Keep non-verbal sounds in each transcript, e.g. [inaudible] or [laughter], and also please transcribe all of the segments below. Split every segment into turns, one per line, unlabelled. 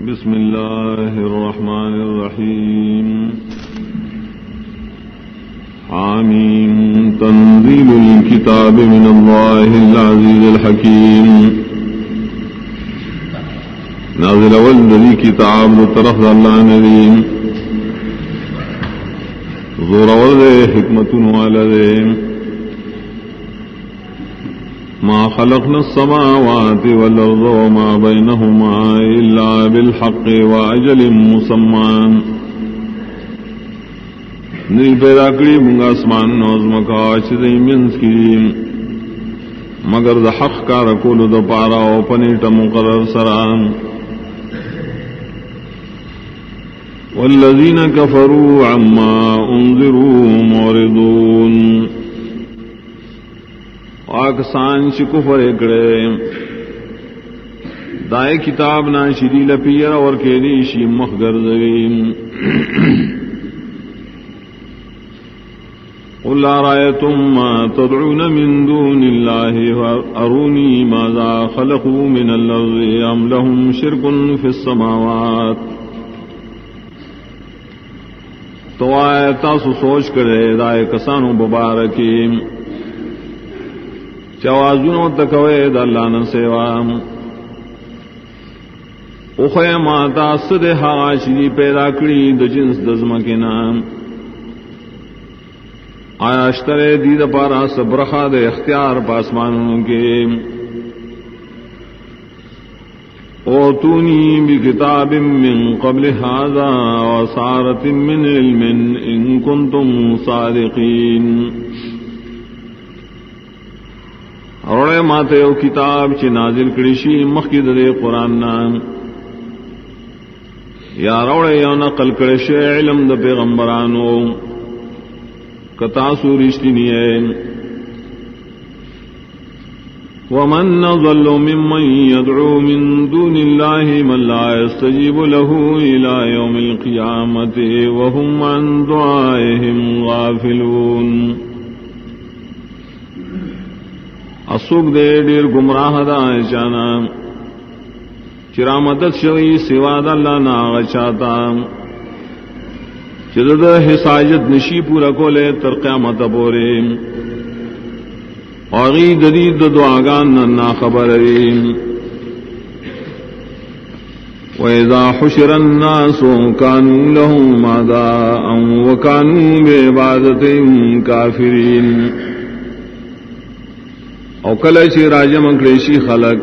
بسم الله الرحمن الرحيم تنزيل الكتاب من الله العزيز الحكيم نازل والذي كتاب لطرف الله نذيم زور والذي حکمت الم ما خلقنا السماوات والأرض وما بينهما إلا بالحق وأجل مسمان نی پیدا کری منگا اسمان نوزم کا چیزیں منس کی مگر دا حق کا رکول دا پارا او پنی ٹم کرر سران والذین کفروا عما انذروا موردون آکسان شکفر اکڑے دائے کتاب نہ شری لپیر اور کے دیشی مخ گردیم اللہ رائے تم تدعون من دون اللہ ارونی مازا خلقو من الارض ام لہم شرکن فی السماوات تو آئے تاسو سوچ کرے رائے کسانو ببارکیم چوازنو تکوے دلان سیوا اخے ماتا سدے ہاش جی پیدا کڑی دجنس دزم کے نام آیاشترے دید پارا سبرخا دے اختیار پاسمانوں کے اور تونی بھی کتاب من قبل ہاضا سارتی من علم ان کنتم صادقین تم اوڑے ماتے یو کتاب چی نازل کریشی مخید دے قرآن نام یا روڑے یا نقل کریشی علم د پیغمبرانو کتاسو رشتی نیئے ومن نظل ممن يدعو من دون الله من لا يستجيب له إلى يوم القيامة وهم عن دعائهم غافلون اصوک دے ڈیر گمراہ دا چانا چرا مدد شوی سوا دا اللہ ناغ چاہتا چرا حساجت نشی پورا کو لے تر قیامت پورے اوغی ددید دی دا دو آگان نا ناخبر ری ویزا خوشرن نا سو کانو لہو مادا ام وکانو کانو بے بادتیم کافرین او کله چې راجم انکلیشی خلق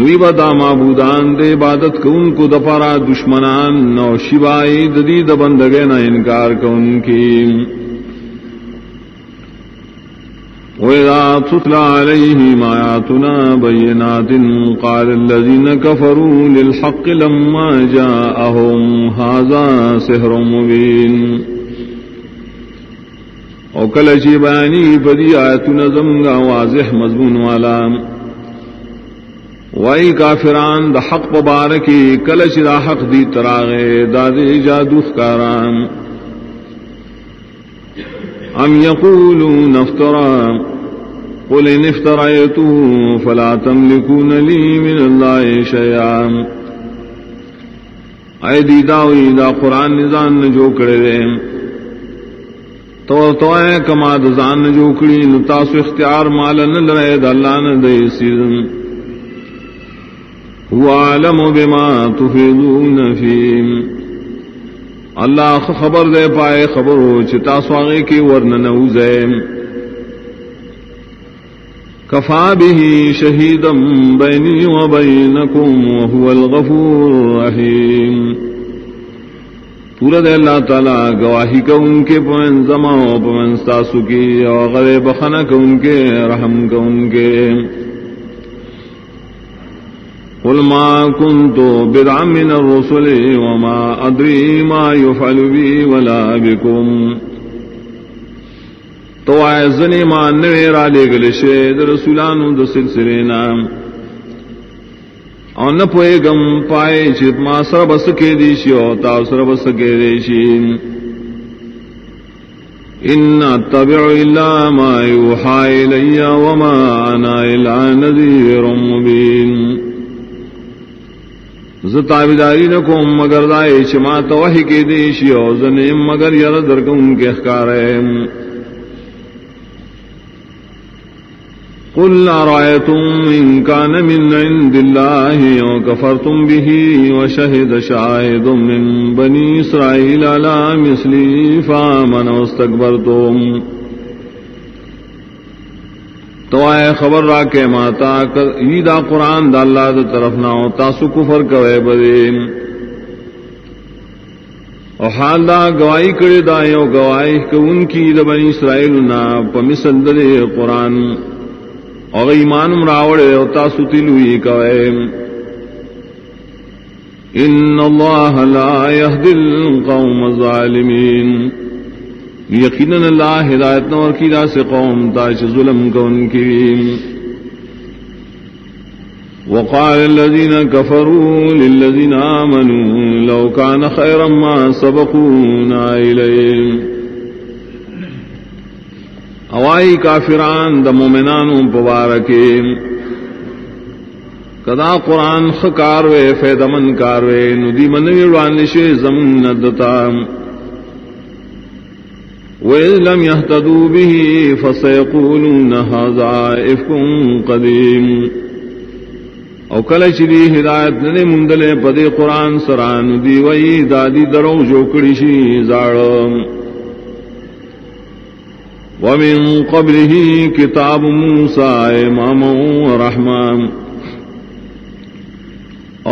دوی با دا معبودان دے عبادت کون کو دپارا دشمنان نو شبائی ددی دبندگے نہ انکار کون کی وَإِذَا تُتْلَى عَلَيْهِمْ آيَاتُنَا بَيِّنَاتٍ قَالَ الَّذِينَ كَفَرُوا لِلْحَقِّ لَمَّا جَاءَهُمْ هَذَا سِحْرٌ مُبِينٌ او کل چی بانی پدی تم گا واضح مضمون والا وائی کا فران حق پبار کی چی دا حق دی ترا ام دادے جاد قل ان افترائیتو فلا تملکون تم من نلی منائے شیام آئے دا قرآن نزان جو کرے تو تو اے کما دزان جو کڑی نتا سو اختیار مال نہ لے د نہ دے سیر هو عالم بما تفیدون فی اللہ خبر دے پائے خبر ہو چتا سواگے کی ورن نوزے کفا بھی شہیدم بینی و بینکم وهو الغفور الرحیم پورا دے اللہ تعالیٰ گواہی کا ان کے پوین زما پوین ساسو کی اور غرے بخانہ کا ان کے رحم کا ان کے قل ما كنت بدعا من الرسل وما أدري ما يفعل بي ولا بكم تو آئے زنی ما نویرا لے گلشے در رسولانو در سلسلے نام او نہ پوئے گم پائے چپ ما سر بس کے دیشی او تا سر بس کے دیشی ان تبع الا ما يوحى الي وما انا الا نذير مبين زتاویداری نکو مگر دائے چما توحی کے دیشی او زنیم مگر یر درکم کے اخکار کلارا تم ان کا نیو کفر تم بھی سلیفا منستر تو آئے خبر کے ماتا عیدا قرآن دا طرف ہو تاسو کفر کرے برے گوائی کرے دا کہ ان کی دبنی بنی اسرائیل نا پمسندے قرآن اور ایمان راوڑے اوتا ستلوئی کوئے ان اللہ لا يهدي القوم الظالمین یقینا اللہ ہدایت نور کی راہ سے قوم تاش ظلم کو ان کی وقال الذين كفروا للذين آمنوا لو كان خيرا ما سبقونا إليه اوائی کافران د مومنان پبارک کدا قرآن خکاروے کار وے فی دمن کار وے ندی من وانش زم ندتا ویلم یہ تدو بھی فسے قول نہ قدیم اوکل شری ہدایت نے مندلے پدے قرآن سران دی وئی دادی درو جوکڑی شی زاڑ ومن قبله كتاب موسى ورحما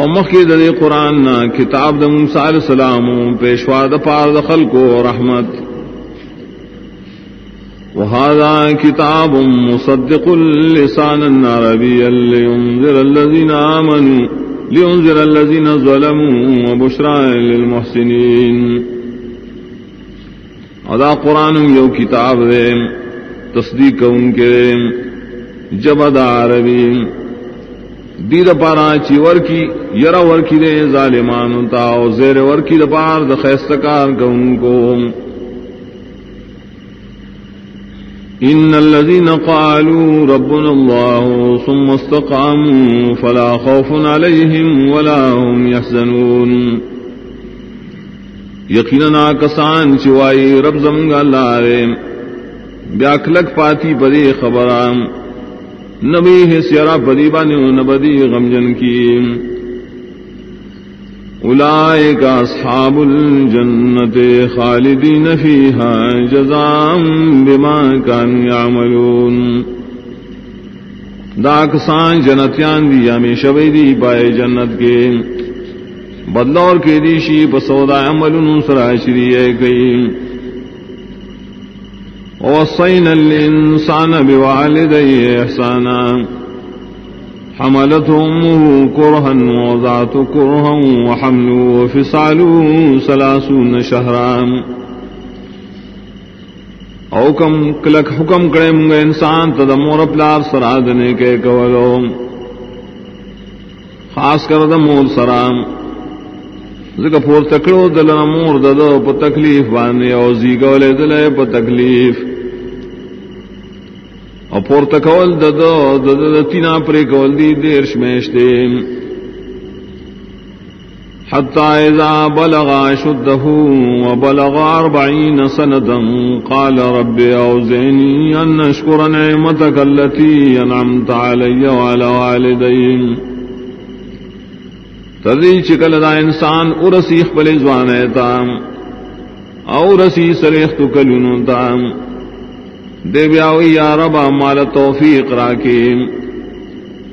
او مخید دی قرآن نا کتاب علیہ السلام پیشوا پار خلق رحمت وهذا كتاب مصدق لينذر الذين رحمتہ لينذر الذين ظلموا وبشرى للمحسنين ادا قرآن یو کتاب دے تصدیق ان کے جب ادا عربی دید پارا چی ور کی یرا ور کی دے ظالمان تا او زیر ور کی دپار دخیستکار کو ان کو ان الذين قالوا ربنا الله ثم استقاموا فلا خوف عليهم ولا هم يحزنون یقینا کسان چوائی رب زمگا لارے بیاکلک پاتی پری خبرام نبی ہے سیارا پری بانی نبدی غمجن کی اولائے کا جنتے الجنت خالدین فیہا جزام بما کان یعملون دا کسان جنتیاں ہمیں شبری پائے جنت کے بدلور کے دیشی بسودا عمل سرا شری گئی وصينا الإنسان بوالديه إحسانا حملته أمه كرها ووضعته كرها وحمله وفصاله ثلاثون شهرا او کم کلک حکم کرے منگا انسان تدمور پلار سرا دنے کے کولو خاص کر دمور سرام ذکر پور تکڑو دل مور دد پ تکلیف بانے اوزی گولے دل پ تکلیف اپور تکول دد دد تین پری کول دی دیر میشتے حتی اذا بلغ شده و بلغا اربعین سندا قال رب اوزینی ان اشکر نعمتک اللتی انعمت علی وعلى علی تدی چکل دا انسان ارسی پل زوان تام او رسی سریخ تو کل تام دے بیا یار با مال توفیق اقرا کے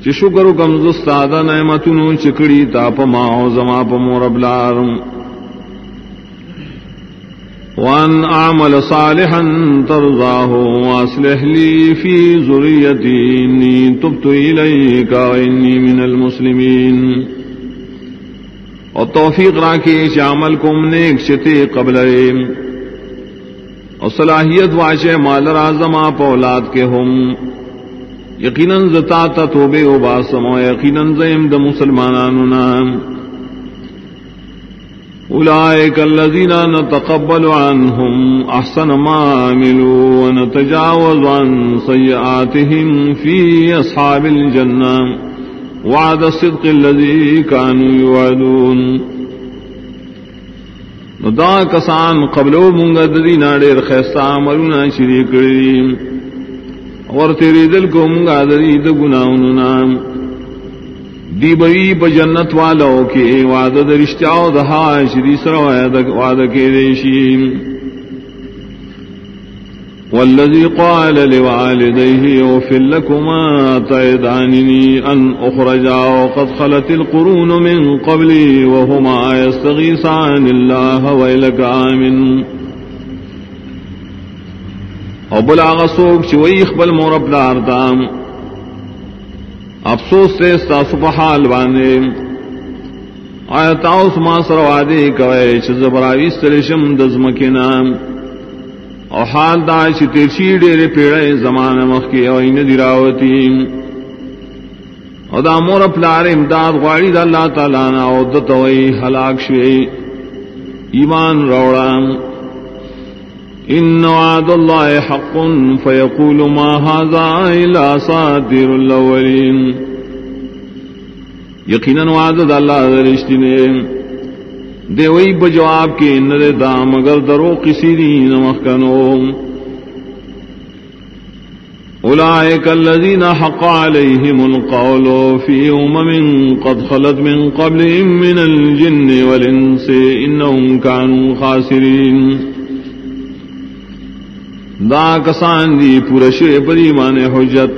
چشو کرو کمز ساد نئے مت نو چکڑی تاپ ماؤ زما پمو ربلار وان عمل صالحا ترضاه واصلح لي في ذريتي اني تبت اليك واني من المسلمين اور توفیق را کے شامل کم نے شتے قبل اور صلاحیت واش مالر اعظم آپ اولاد کے ہم یقیناً زتا توبے او باسم و یقیناً زم د مسلمانانو نام اولئک الذین نتقبل عنهم احسن ما عملوا ونتجاوز عن سیئاتهم فی اصحاب الجنہ وعد الصدق الذي كانوا يوعدون ندا کسان قبلو منگا ددی ناڑیر خیستا عملونا شری کریم اور تیرے دل کو منگا ددی دگناونا دی بری پا جنت والو کے وعد درشتیاو دہا شری سر وعد کے ریشیم والذي قال لوالديه وفل لكما تعدانني أن أخرجا وقد خلت القرون من قبلي وهما يستغيثان الله ويلك آمن او بل آغا سوک چی اخبل مور اپلار دام افسوس سے ستاسو پا حال باندے آیا تاؤس ما سر وعدے کوئے چی زبراوی سرشم دزمکی نام او حال دا چې تیرشي ډېرې پیړې زمانه مخکې او ان دی راوتی او دا مور پلار امداد غواړي د الله تعالی نه او د توي هلاک شي ایمان راوړم ان وعد الله حق فيقول ما هذا الا صادر الاولين یقینا وعد الله رښتینی دے وئی بجواب کے نر دام اگر درو کسی دی نمک کنو الا کلین حق علیہم القول فی امم قد خلت من قبل من الجن والانس انہم کانوا خاسرین دا کسان دی پورا شے پریمان حجت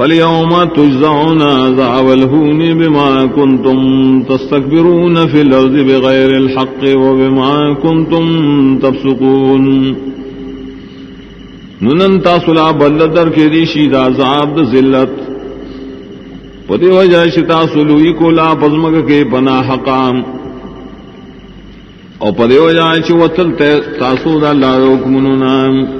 پلیو مجھا نونن تاسو لاب بلدر کے رشی ذلت ضلت پدی ہو جائلوئی کو لابمگ کے پنا حقام او پدے ہو چوتل تاسو دا لاروک منو نام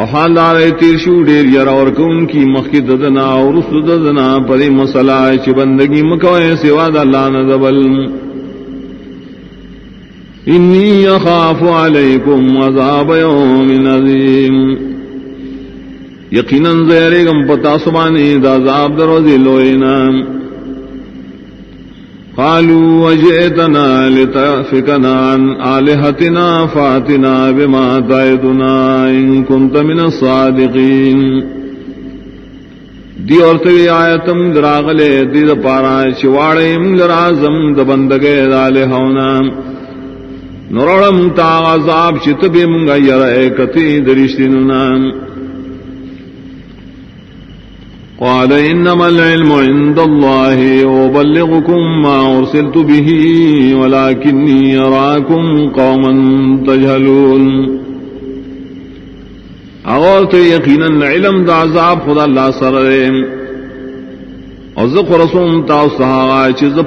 اوحال دارے تیرشو ڈیر یرا اور کون کی مخی ددنا اور اس ددنا پری مسلا چی بندگی مکوئے سوا دا اللہ نزبل انی اخاف علیکم عذاب یوم نظیم یقیناً زیرے گم پتا سبانی دا عذاب دروزی لوئینا قالوا وجئتنا لتأفكنا عن آلهتنا فاتنا بما تعدنا إن كنت من الصادقين دی اور توی آیتم دراغلے دی دا پارا چواریم لرازم دا بندگے دا لہونا نرورم تا عذاب چتبی منگا یرائے کتی درشتنونا قال إنما العلم عند الله ما أرسلت به ولكني قوما تجهلون علم خدا لاذا پا سر خرسوں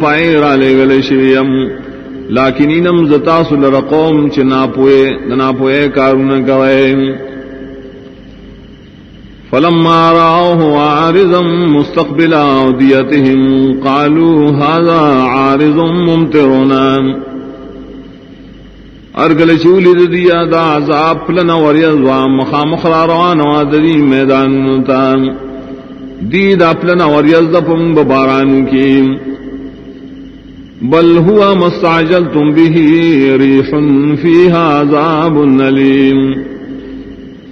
پائے گلے شریم لا کنی زتا سو لو چینا پوئے کارن کر فلما راوه عارضا مستقبل أوديتهم قالوا هذا عارض ممترنا ارگل چولی دیا دا عذاب پلنا وریضوا مخامخ را روانوا دی میدان تا دی دا پلنا وریض دا پم بباران کی بل هو مستعجلتم به ريح فيها عذاب نلیم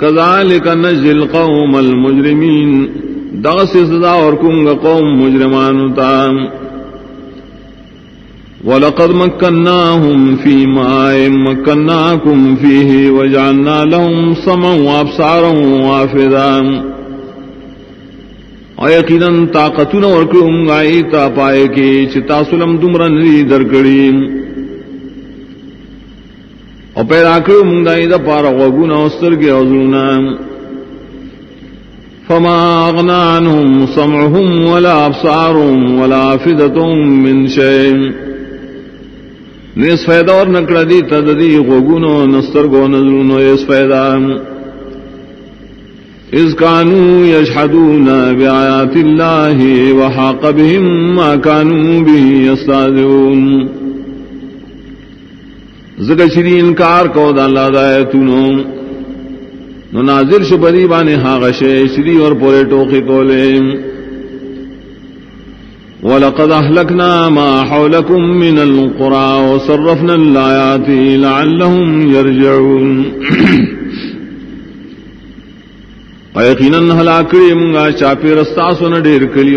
کا نزل قوم المجرمین دس کنگ قوم مجرمان تام ولقد مکنا فی مائے مکنا کمفی و جاننا سمع سمو وافدا آف یقیناً تا اور اور گائی تا پائے کی سلم دمرن درکڑی اور کرو مندائی دا پارا گنا استر کے ازرونا فما ہوں سم ولا افساروں ولا نس فائدہ اور نکڑ دی تدی گنو گو نظرونو اس فائدہ اس قانو یشاد نا ویا تھی وہ کبھی کانو بھی زگ شری انکار کو دا اللہ دا ایتونو نو نازل شو پری بانے ہاں شری اور پورے ٹوکے کو لے وَلَقَدْ أَحْلَكْنَا مَا حَوْلَكُمْ مِنَ الْقُرَى وَصَرَّفْنَا الْآيَاتِ لَعَلَّهُمْ يَرْجَعُونَ وَيَقِينًا هَلَاكَ الْمُنْغَاشَ فِي رَسَاسُنَ دِيرْ كَلِي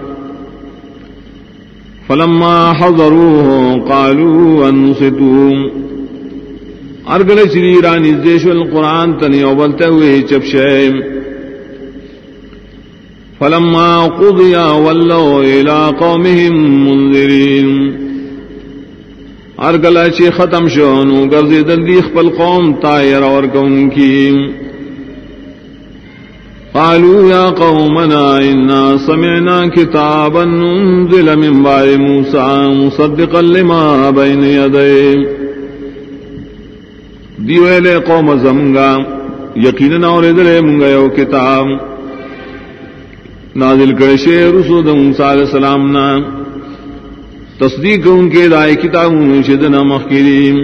فلما حضروه قالوا انصتوا ارغلی شری ران دیش القران تنی اولتے ہوئے چپ شیم فلما قضي ولوا الى قومهم منذرين ارغلی شی ختم شون گرزی دل دی خپل قوم طائر اور گون کی قالوا يا قومنا إنا سمعنا كتابا ننزل من بعد موسى مصدقا لما بين يديه دیو اہلِ قوم زمگا یقیناً اور ادھر منگا یو کتاب نازل کرشے رسو د موسیٰ علیہ السلام نا تصدیق ان کے دائے کتابوں شدنا مخیریم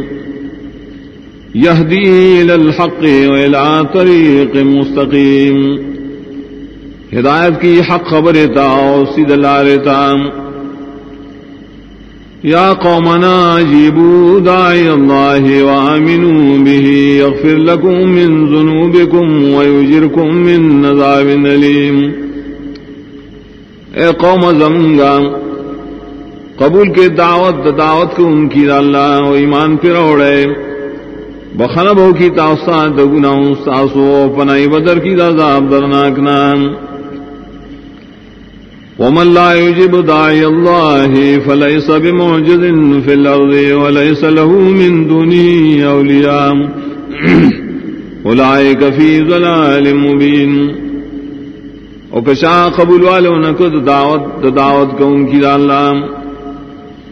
یہ الى الحق و الى طریق مستقیم ہدایت کی حق خبر تا سید اللہ رتا یا قومنا جیبو دائی اللہ وامنو به یغفر لکم من ذنوبکم ویجرکم من نذاب نلیم اے قوم زمنگا قبول کے دعوت دعوت کو ان کی اللہ و ایمان پر اوڑے بخنب ہو کی تاستان دگنا استاسو پنائی بدر کی دا عذاب درناک نام ومن لا يجب داعي الله فليس بمعجز في الأرض وليس له من دنيا أولياء [clears throat] أولئك في ظلال مبين وكشاء قبول والونك دعوت دعوت كون كي الله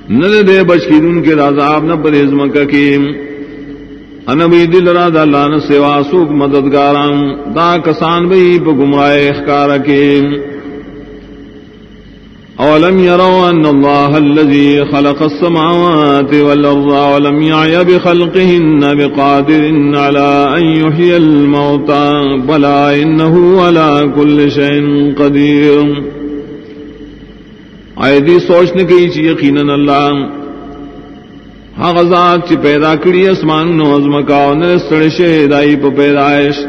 نہ دے بچ کی دن کے راز آپ نہ پرہیز مکہ کی انبی دل راز اللہ نے سوا سوک مددگاراں دا کسان بھی پگمائے اخکار کے أولم يروا أن الله الذي خلق السماوات والأرض ولم يعي بخلقهن بقادر على أن يحيي الموتى بلى إنه على كل شيء قدير آئے سوچ نے کہی چی یقین اللہ ہاں غذا چی پیدا کری اسمان نو ازم کا نر سڑ شے پیدائش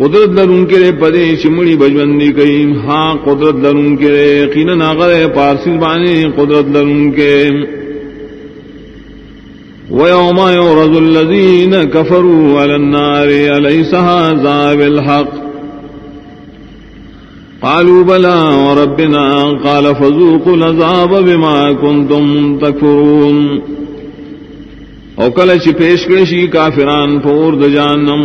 قدرت لرون کے رے پدے چمڑی بجوندی کئی ہاں قدرت لرون کے رے یقین ناگر پارسی بانے قدرت لرون کے ویوم يُعْرَضُ الَّذِينَ کفرو النارے النَّارِ أَلَيْسَ هَذَا بِالْحَقِّ قالوا بلى وربنا قال فذوقوا العذاب بما كنتم تكفرون او کله چې پیش کړی شي کافران فور د جانم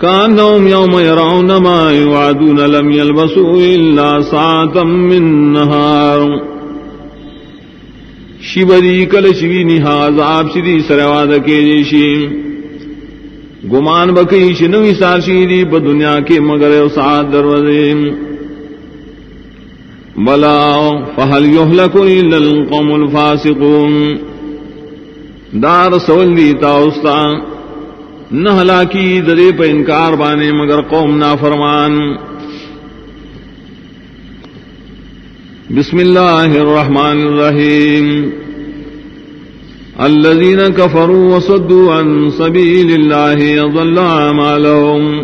كانهم يوم يرون ما يوعدون لم يلبسوا إلا ساعة من نهار شبری کل شوی نحاز آپ شری سرواد کے جیشی گمان بکی شنوی ساشی دی با دنیا کے مگر او سعاد دروزی بلا فحل یحلکو الا القوم الفاسقون دار سول دیتا استان نہ ہلاکی درے پہ انکار بانے مگر قوم نا فرمان بسم اللہ الرحمن الرحیم الذين كفروا وصدوا عن سبيل الله يضل اعمالهم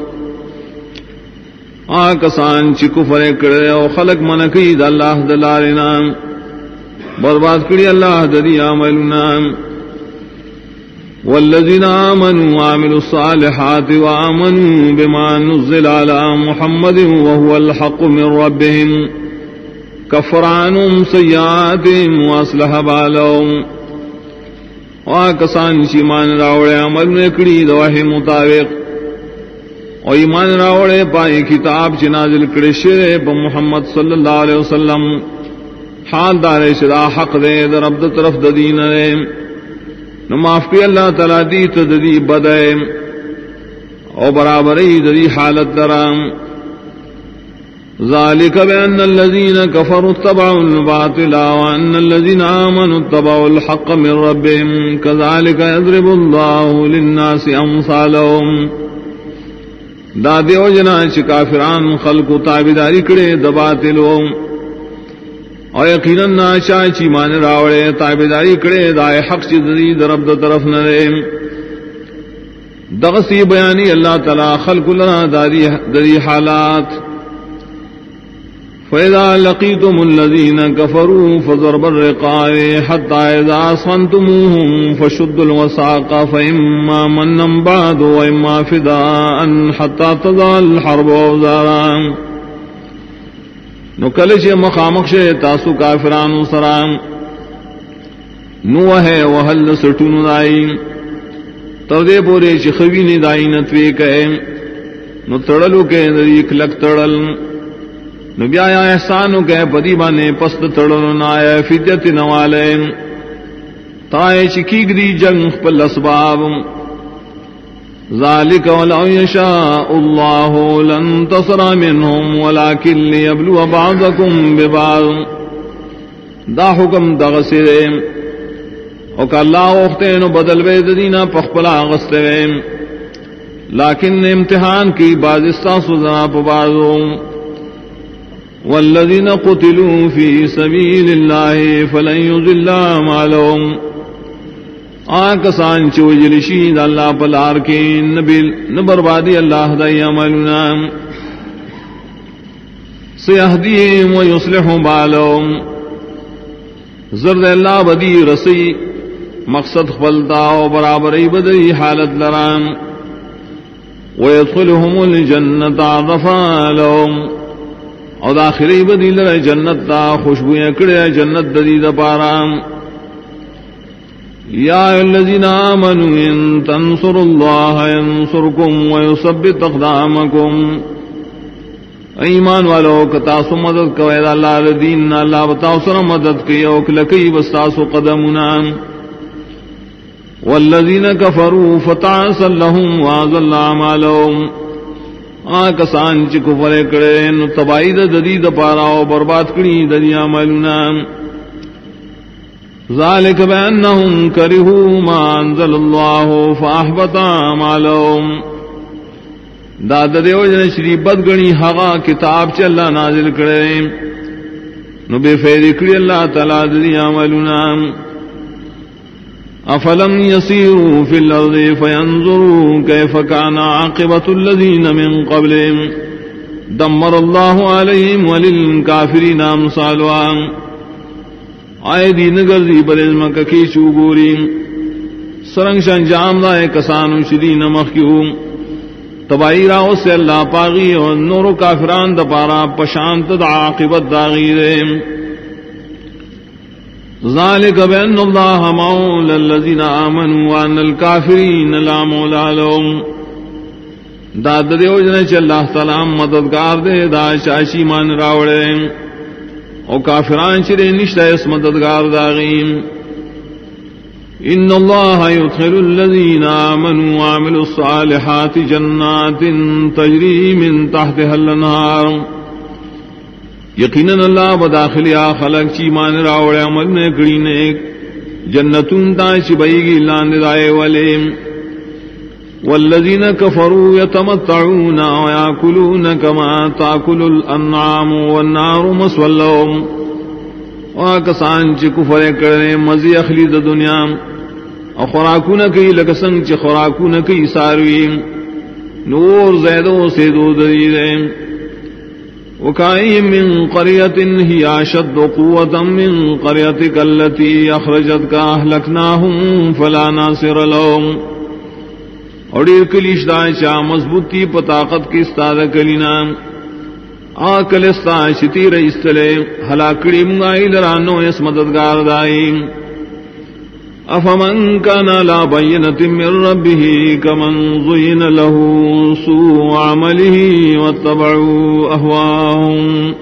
آکسان چې کفر کړي او خلق منکید الله دلارنا برباد کړي الله د دې عملنا والذين آمنوا وعملوا الصالحات وآمنوا بما نزل على محمد وهو الحق من ربهم كفر عنهم سيئاتهم وأصلح بالهم وآكسان شمان راوڑے عمل نکڑی دوحی مطابق او ایمان راوڑے پائے کتاب چنازل کرشرے پا محمد صلی اللہ علیہ وسلم حال دارے شدا حق دے در عبد طرف ددین دے, نو معافی اللہ تعالی دی تو ددی بدے او برابری ہی ددی حالت درام ذالک بان الذین کفروا تبعوا الباطل وان الذین آمنوا تبعوا الحق من ربهم كذلک یضرب الله للناس امثالهم دا دیو جنا چھ کافران خلق کو تابع داری کرے اور یقیناً چاہے چی مان راوڑے تابے داری کڑے دائے حق چی درب درف نہ رے دغسی بیانی اللہ تعالی خلق لنا داری دری حالات فیدا لکی تم الدی نہ کفرو فضر بر قائے حت آئے دا سن تم فشد الوسا کا فما منم باد ما فدا ان حتا تدال ہر بو زارا نو کلچ مخامک شے تاسو کافران سرام نو ہے وحل سٹون دائی تردے پورے چخوی نے دائی نتوے کہے نو تڑلو کے نریک لک تڑل نو بیا یا احسانو کے پدیبانے پست تڑلو نائے فدیت نوالے تائے چکیگ دی جنگ پل اسبابم ذلك ولو يشاء الله لن تصر منهم ولكن ليبلو بعضكم ببعض دا حکم دا غصره وکا اللہ اختین و بدل بید دینا پخپلا غصره لیکن امتحان کی بعض استاسو دنا پبازو والذین قتلوا فی سبیل اللہ فلن يزل مالوم آکسان چوجل شید اللہ پلار کے نبیل نبربادی اللہ دی عملنا سیہدیم و یصلح بالوم زرد اللہ بدی رسی مقصد خپلتا برابر برابری بدی حالت لرام ویدخلهم الجنت عرفا لهم او داخلی بدی لر جنت دا خوشبویا کڑیا جنت ددی دا پارام يا الذين آمنوا إن تنصروا الله ينصركم ويصبت أقدامكم ایمان والو کتا سو مدد کوي دا الله د دین نه الله وتا سره مدد کوي او کله کوي وستا سو قدمون والذین کفروا فتعس لهم واذل اعمالهم آ کسان چې کفر کړي نو تبعید د دې د پاره او برباد کړي د دنیا مالونه ذالک بینہم کرہو ما انزل اللہ فاہبتا مالوم داد دیو جن شری بدگنی حغا کتاب چا اللہ نازل کرے نو بے فیر کری اللہ تعالی دی عملنا افلم یسیروا فی الارض فینظروا کیف کان عاقبت اللذین من قبلیم دمر اللہ علیہم وللکافرین امثالوان آئے دی نگر دی برزم ککی چو گوری سرنگ شان جام دائے کسانو شدی نمخ کیو تبائی راو سے اللہ پاغی و نورو کافران دپارا پشانت دا عاقبت داغی دے ذالک بین اللہ مولا اللذین آمنوا وان الكافرین لا مولا لوم دادر یوجنے چے اللہ تعالی مددگار دے دا شاشی من راوڑے او کافران چرے نشتا اس مددگار داغیم ان اللہ یدخل اللذین آمنوا وعملوا الصالحات جنات تجری من تحت حل نار یقیناً اللہ بداخلی آخلاق چی مان راوڑ عمل میں گرینے جنتون تا چی بائی گی اللہ ندائے والے والذين كفروا يتمتعون ويأكلون كما تأكل الأنعام والنار مسوى لهم وكسان چه كفر کرنے مزي اخلي ده دنیا وخراكون كي لكسان چه خراكون كي ساروين نور زيده وسيدو دريده وكائن من قرية هي أشد قوة من قريتك التي أخرجتك أهلكناهم فلا ناصر لهم وكائن من قرية هي أشد قوة من قريتك التي أخرجتك أهلكناهم فلا ناصر لهم اور کلیش دائیں چاہ مضبوطی پتاقت کی آ کلستا شتی رئیستلے ہلاکڑی منگائی لرانو اس مددگار دائی افمن کا ربه بتی ربی له سوء لو سو ہی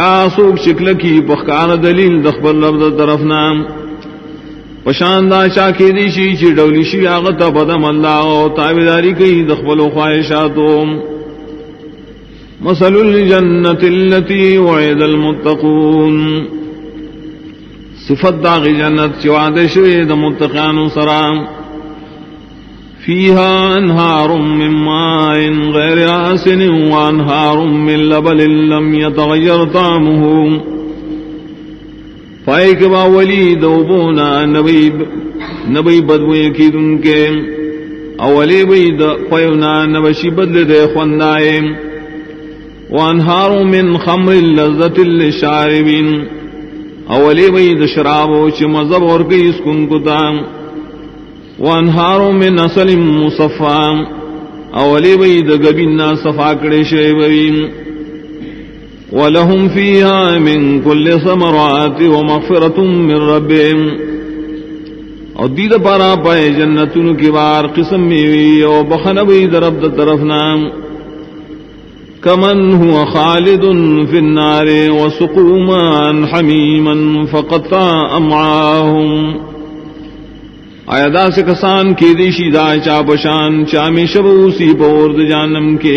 آیا سوک شکل کی پخار دلیل دخبر لفظ طرف نام پشاندہ شاکی دیشی چی ڈولی شی آغتا بدم اللہ و تابداری کئی دخبل و خواہشاتو مثل الجنت اللتی وعید المتقون صفت داغی جنت چی وعد شوید متقان سرام فيها انهار من ماء غير آسن وانهار من لبل لم يتغير طعمه پائے کے کے دو بونا نبی نبی بدوئے کی دن اولی بئی پیونا نبشی بدل دے خوندائے من خمر لذت شار اولی بئی د شابو مذہب اور اسکتا ون ہاروں میں نسلیم سفان اول وی د گینا صفا کڑے شیوین ولهم فيها من كل ثمرات ومغفرة من ربهم او دید پارا پائے جنتن کی بار قسم میں بخن بھئی درب طرف نام کمن ہوں خالد ان فنارے و سکومن حمیمن فقتا اماہم آیا دا سے کسان کے دیشی دا چا پشان چا میں شبوسی بورد جانم کے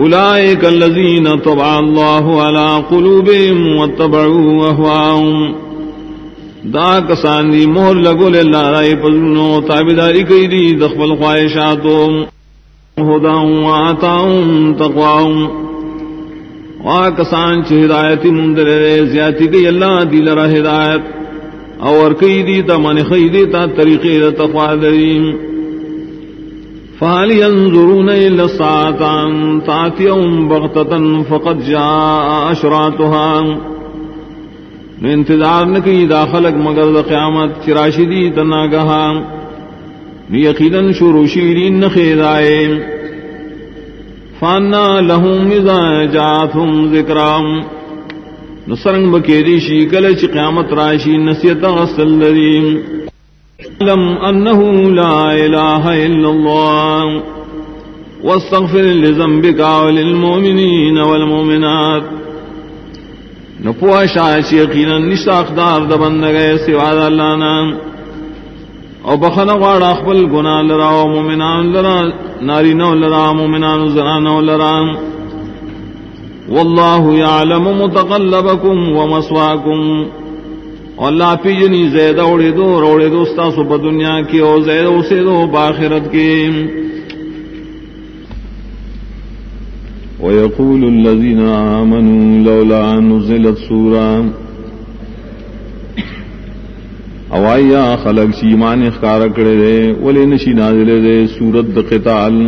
اولئیک اللذین طبع اللہ علی قلوبیم واتبعو احواؤں دا کسان دی مہر لگو لے اللہ رائے پزنو تابداری کئی دی دخبل خواہشاتو ہداؤں وآتاؤں تقواؤں کسان چھ ہدایتی مندر دے زیادتی کئی اللہ دی لرا ہدایت اور کئی دی تا من خیدی تا طریقی رتقوا دریم فهل ينظرون إلا ساعة تاتيهم بغتة فقد جاء أشراتها انتظار نکی داخلک مگر دا قیامت چراشی دی تناگہا یقیدن شروع شیرین نخید آئے فانا لہم اذا جاتھم ذکرام نسرنگ بکیری شی کلچ قیامت راشی نسیتا غسل دریم علم انه لا اله الا الله واستغفر لذنبك وللمؤمنين والمؤمنات نپو اشا چی یقینا نشاخ دار دبند گئے سوا اللہ نام او بخن واڑ اخبل گنا لرا او مومنان لرا ناری نو لرا مومنان زنان لرا والله يعلم متقلبكم ومسواكم اور اللہ پی جنی زید اوڑے دو روڑے دو سو پا دنیا کی او زید اسے دو باخرت کی ويقول الذين آمنوا لولا نزلت سورة اوایا خلق شیمان اخکار کرے دے ولی نشی نازلے دے سورت دا قتال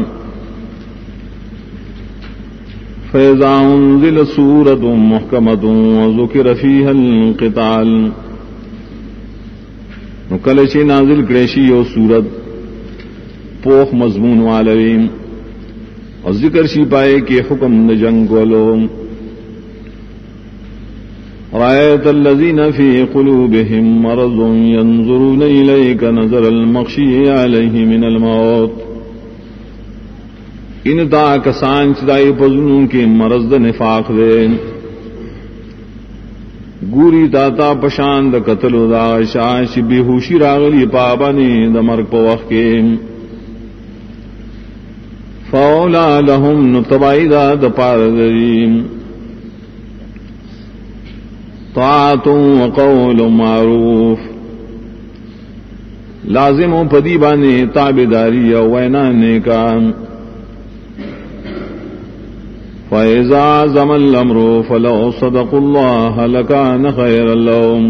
فیضا انزل سورت محکمت وذکر فیها القتال نو کلچ نازل کریشی یو سورت پوخ مضمون والویم اور ذکر شی پائے کہ حکم نہ جنگ ولوم رایت الذین فی قلوبهم مرض ينظرون الیک نظر المخشی علیہ من الموت ان دا کسان چدائی پزنوں کے مرض نفاق دیں گوری تا پشان د قتل دا شاش بے بہوشی راگلی د مرگ در کے فولا لہم نتبائی دا د پار دریم تا تو اکول معروف لازم و پدی بانے تابے داری ا وین کا فیضا زم امرو فلو صدق اللہ لکان خیر اللہم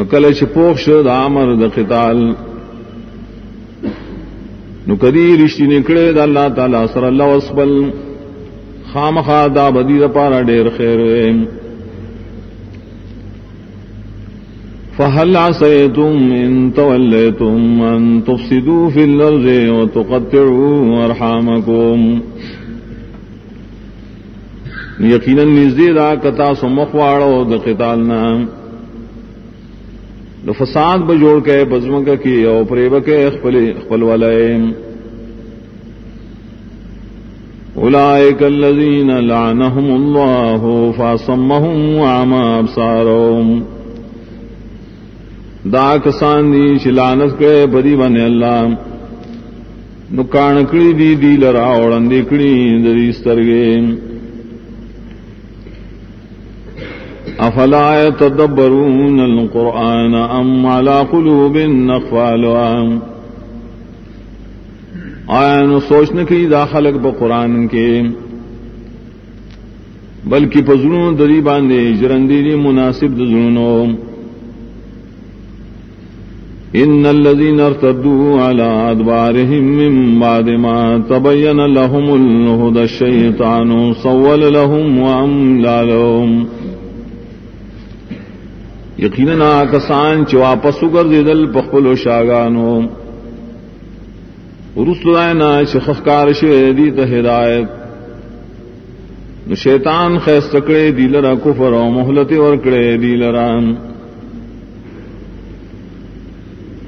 نکل چپوک شد آمر دا قتال نکدی رشتی نکڑے دا اللہ تعالی صر اللہ واسبل خامخا دا بدی دا پارا دیر خیر ویم فہل آسے تم ان طول تم ان تف سدو فلر جے تو قطر یقیناً نزدید آ کتا سو مخواڑو د قتال نام د فساد بجوڑ کے بزم کی او پری بکے اخبل ولیم اولائک الذین لعنهم اللہ فاسمہم عام ابصارهم دا کسان دی شلانت کے بدی بنے اللہ نکان کڑی دی دی لرا اوڑن دی کڑی دی سترگے افلا یتدبرون القرآن ام علا قلوب نقفالوام آیا نو سوچنے کی دا خلق با قرآن کے بلکہ پزرون دری باندے جرندی دی مناسب دزرونوں ان الذين ارتدوا على ادبارهم من بعد ما تبين لهم الهدى الشيطان صول لهم واملا لهم یقینا کسان چې واپس وګرځیدل په خپل شاګانو ورسلاینا چې خفقار شوی دی ته هدایت نو شیطان خیس تکړه دی لرا کفر او مهلت ور کړه دیلران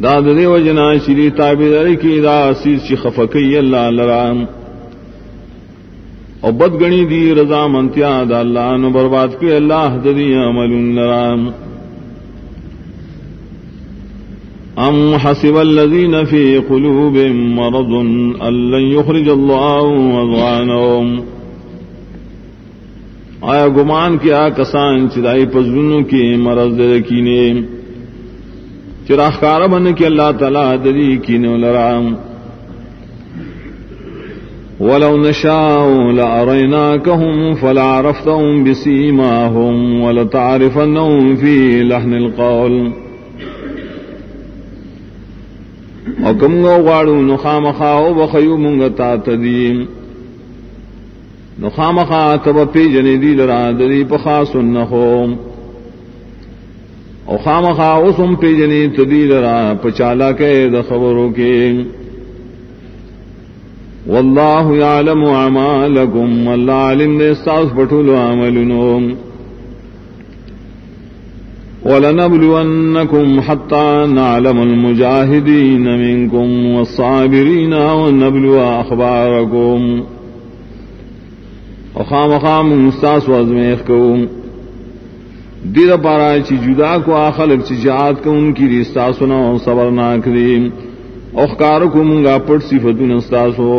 داد دے و جنا شری تاب کی دا سیز شی خفقی اللہ لرام اور بد گنی دی رضا منتیا دا اللہ نو برباد کی اللہ ددی عمل لرام ام حسب الذين في قلوب مرض أن لن يخرج الله أضغانهم آیا گمان کیا کسان چدائی پزنوں کی مرض دے رکینے چراخار بن کے اللہ تعالیٰ دری کی نو لرام ولو نشاء لأريناكهم فلعرفتهم بسيماهم ولتعرفنهم في لحن القول او کم گو غاڑو نخام خاو بخیو منگا تا تدیم نخام خا تب پی جنی دی لرا دی پخا سنخوم او خام خا اسم پی جنی تدی را پچالا کے د خبروں کے واللہ یعلم اعمالکم اللہ علم دے ساس پٹھول عملنو ولنبلونکم حتی نعلم المجاہدین منکم والصابرین ونبلو اخبارکم او خام خام مستاس وزمیخ کروں دیر پارا چی جدا کو آخل چی جات کو ان کی ریستا سنا صبر نہ کری اخکار کو منگا پٹ صفت نستا سو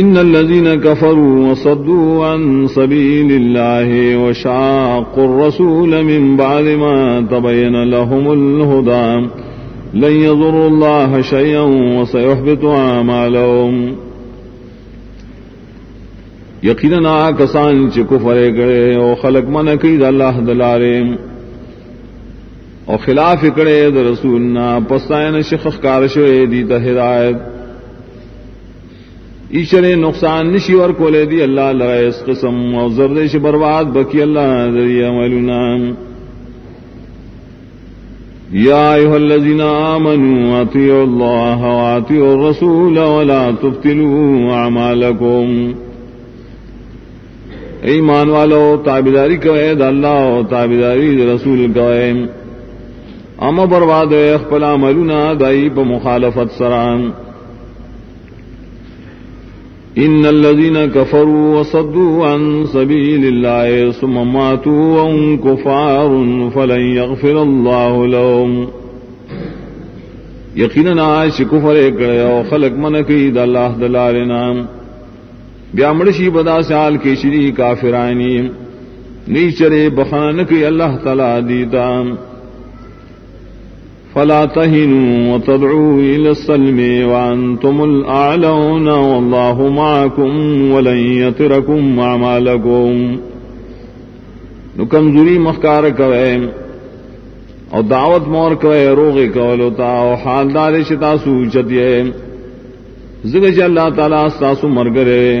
ان الذين كفروا وصدوا عن سبيل الله وشاقوا الرسول من بعد ما تبين لهم الهدى لن يضروا الله شيئا وسيحبط عمالهم یقینا کسان چکو فرے گڑے او خلق من کئی اللہ دلارے او خلاف اکڑے د رسول نا پسائن شخ کار شے دی تہ ہدایت ایشرے نقصان نشی ور کولے دی اللہ لائے اس قسم او زردے ش برباد بکی اللہ دی عملو نا یا ایہو الذین آمنو اطیعوا اللہ واطیعوا الرسول ولا تبتلوا اعمالکم ایمان والو تابیداری کوئے دا اللہ تابیداری دا رسول کوئے اما برباد اخپلا ملونا دائی پا مخالفت سران ان اللذین کفروا وصدوا عن سبیل اللہ سمماتوا ان کفار فلن یغفر اللہ لهم یقیناً آئے شکفر اکڑے او خلق منکی دا اللہ دلالنام دلال بیا مڑشی بدا سال کے شری کا فرانی نیچرے بخان کی اللہ تلا دیتا فلا تہین سلمی وان تم العلون اللہ کم ولت رکم ماما لگوم نمزوری مخکار کویم اور دعوت مور کوے روغے کولوتا اور حالدار شتاسو چتیے زگ اللہ تعالیٰ ساسو مر گرے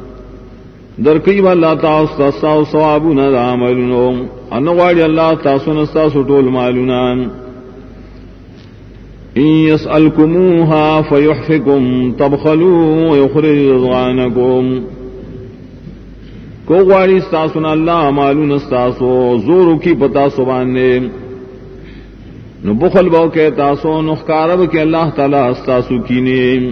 درکی والله تاسو تاسو او ثوابونه د عملونو ان غواړي الله تاسو نه تاسو ټول مالونه ان يسالكموها فیحفکم تبخلو ویخرج رضوانكم کو غواړي تاسو نه الله مالونه تاسو زور کی پتا سو باندې نو بخل باو کې تاسو نخکارب ښکارو اللہ تعالی تاسو کینه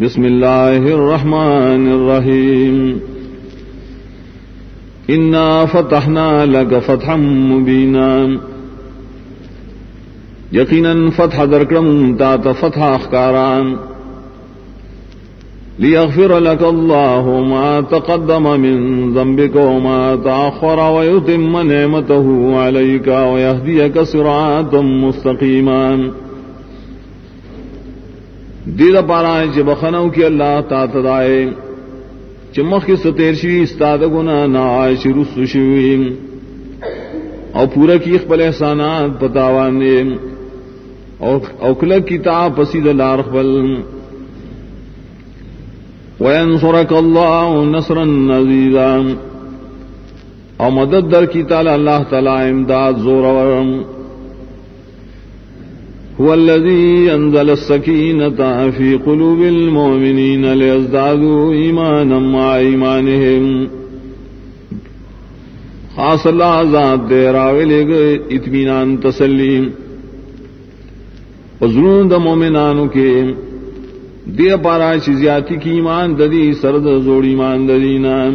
بسم الله الرحمن الرحيم إنا فتحنا لك فتحا مبينا يقينا فتح ذركم تات فتح أخكارا ليغفر لك الله ما تقدم من ذنبك وما تأخر ويتم نعمته عليك ويهديك صراطا مستقيماً دید پارا چ بخنو کی اللہ تا تدائے چمخ کی ستیر شوی استاد گنا نائش رسو شوی او پورا کی اخبل احسانات پتاوانے او اکلک کتاب پسید لار اخبل وینصرک اللہ نصرا نزیدا او مدد در کی تعالی اللہ تعالی امداد زورا هو الذي أنزل السكينة في قلوب المؤمنين ليزدادوا إيمانا مع إيمانهم خاص اللہ ذات دے راوے لے گئے اطمینان تسلیم ازرون دا مومنانو کے دے پارا چیزیاتی کی ایمان ددی سرد زوڑ ایمان ددی نام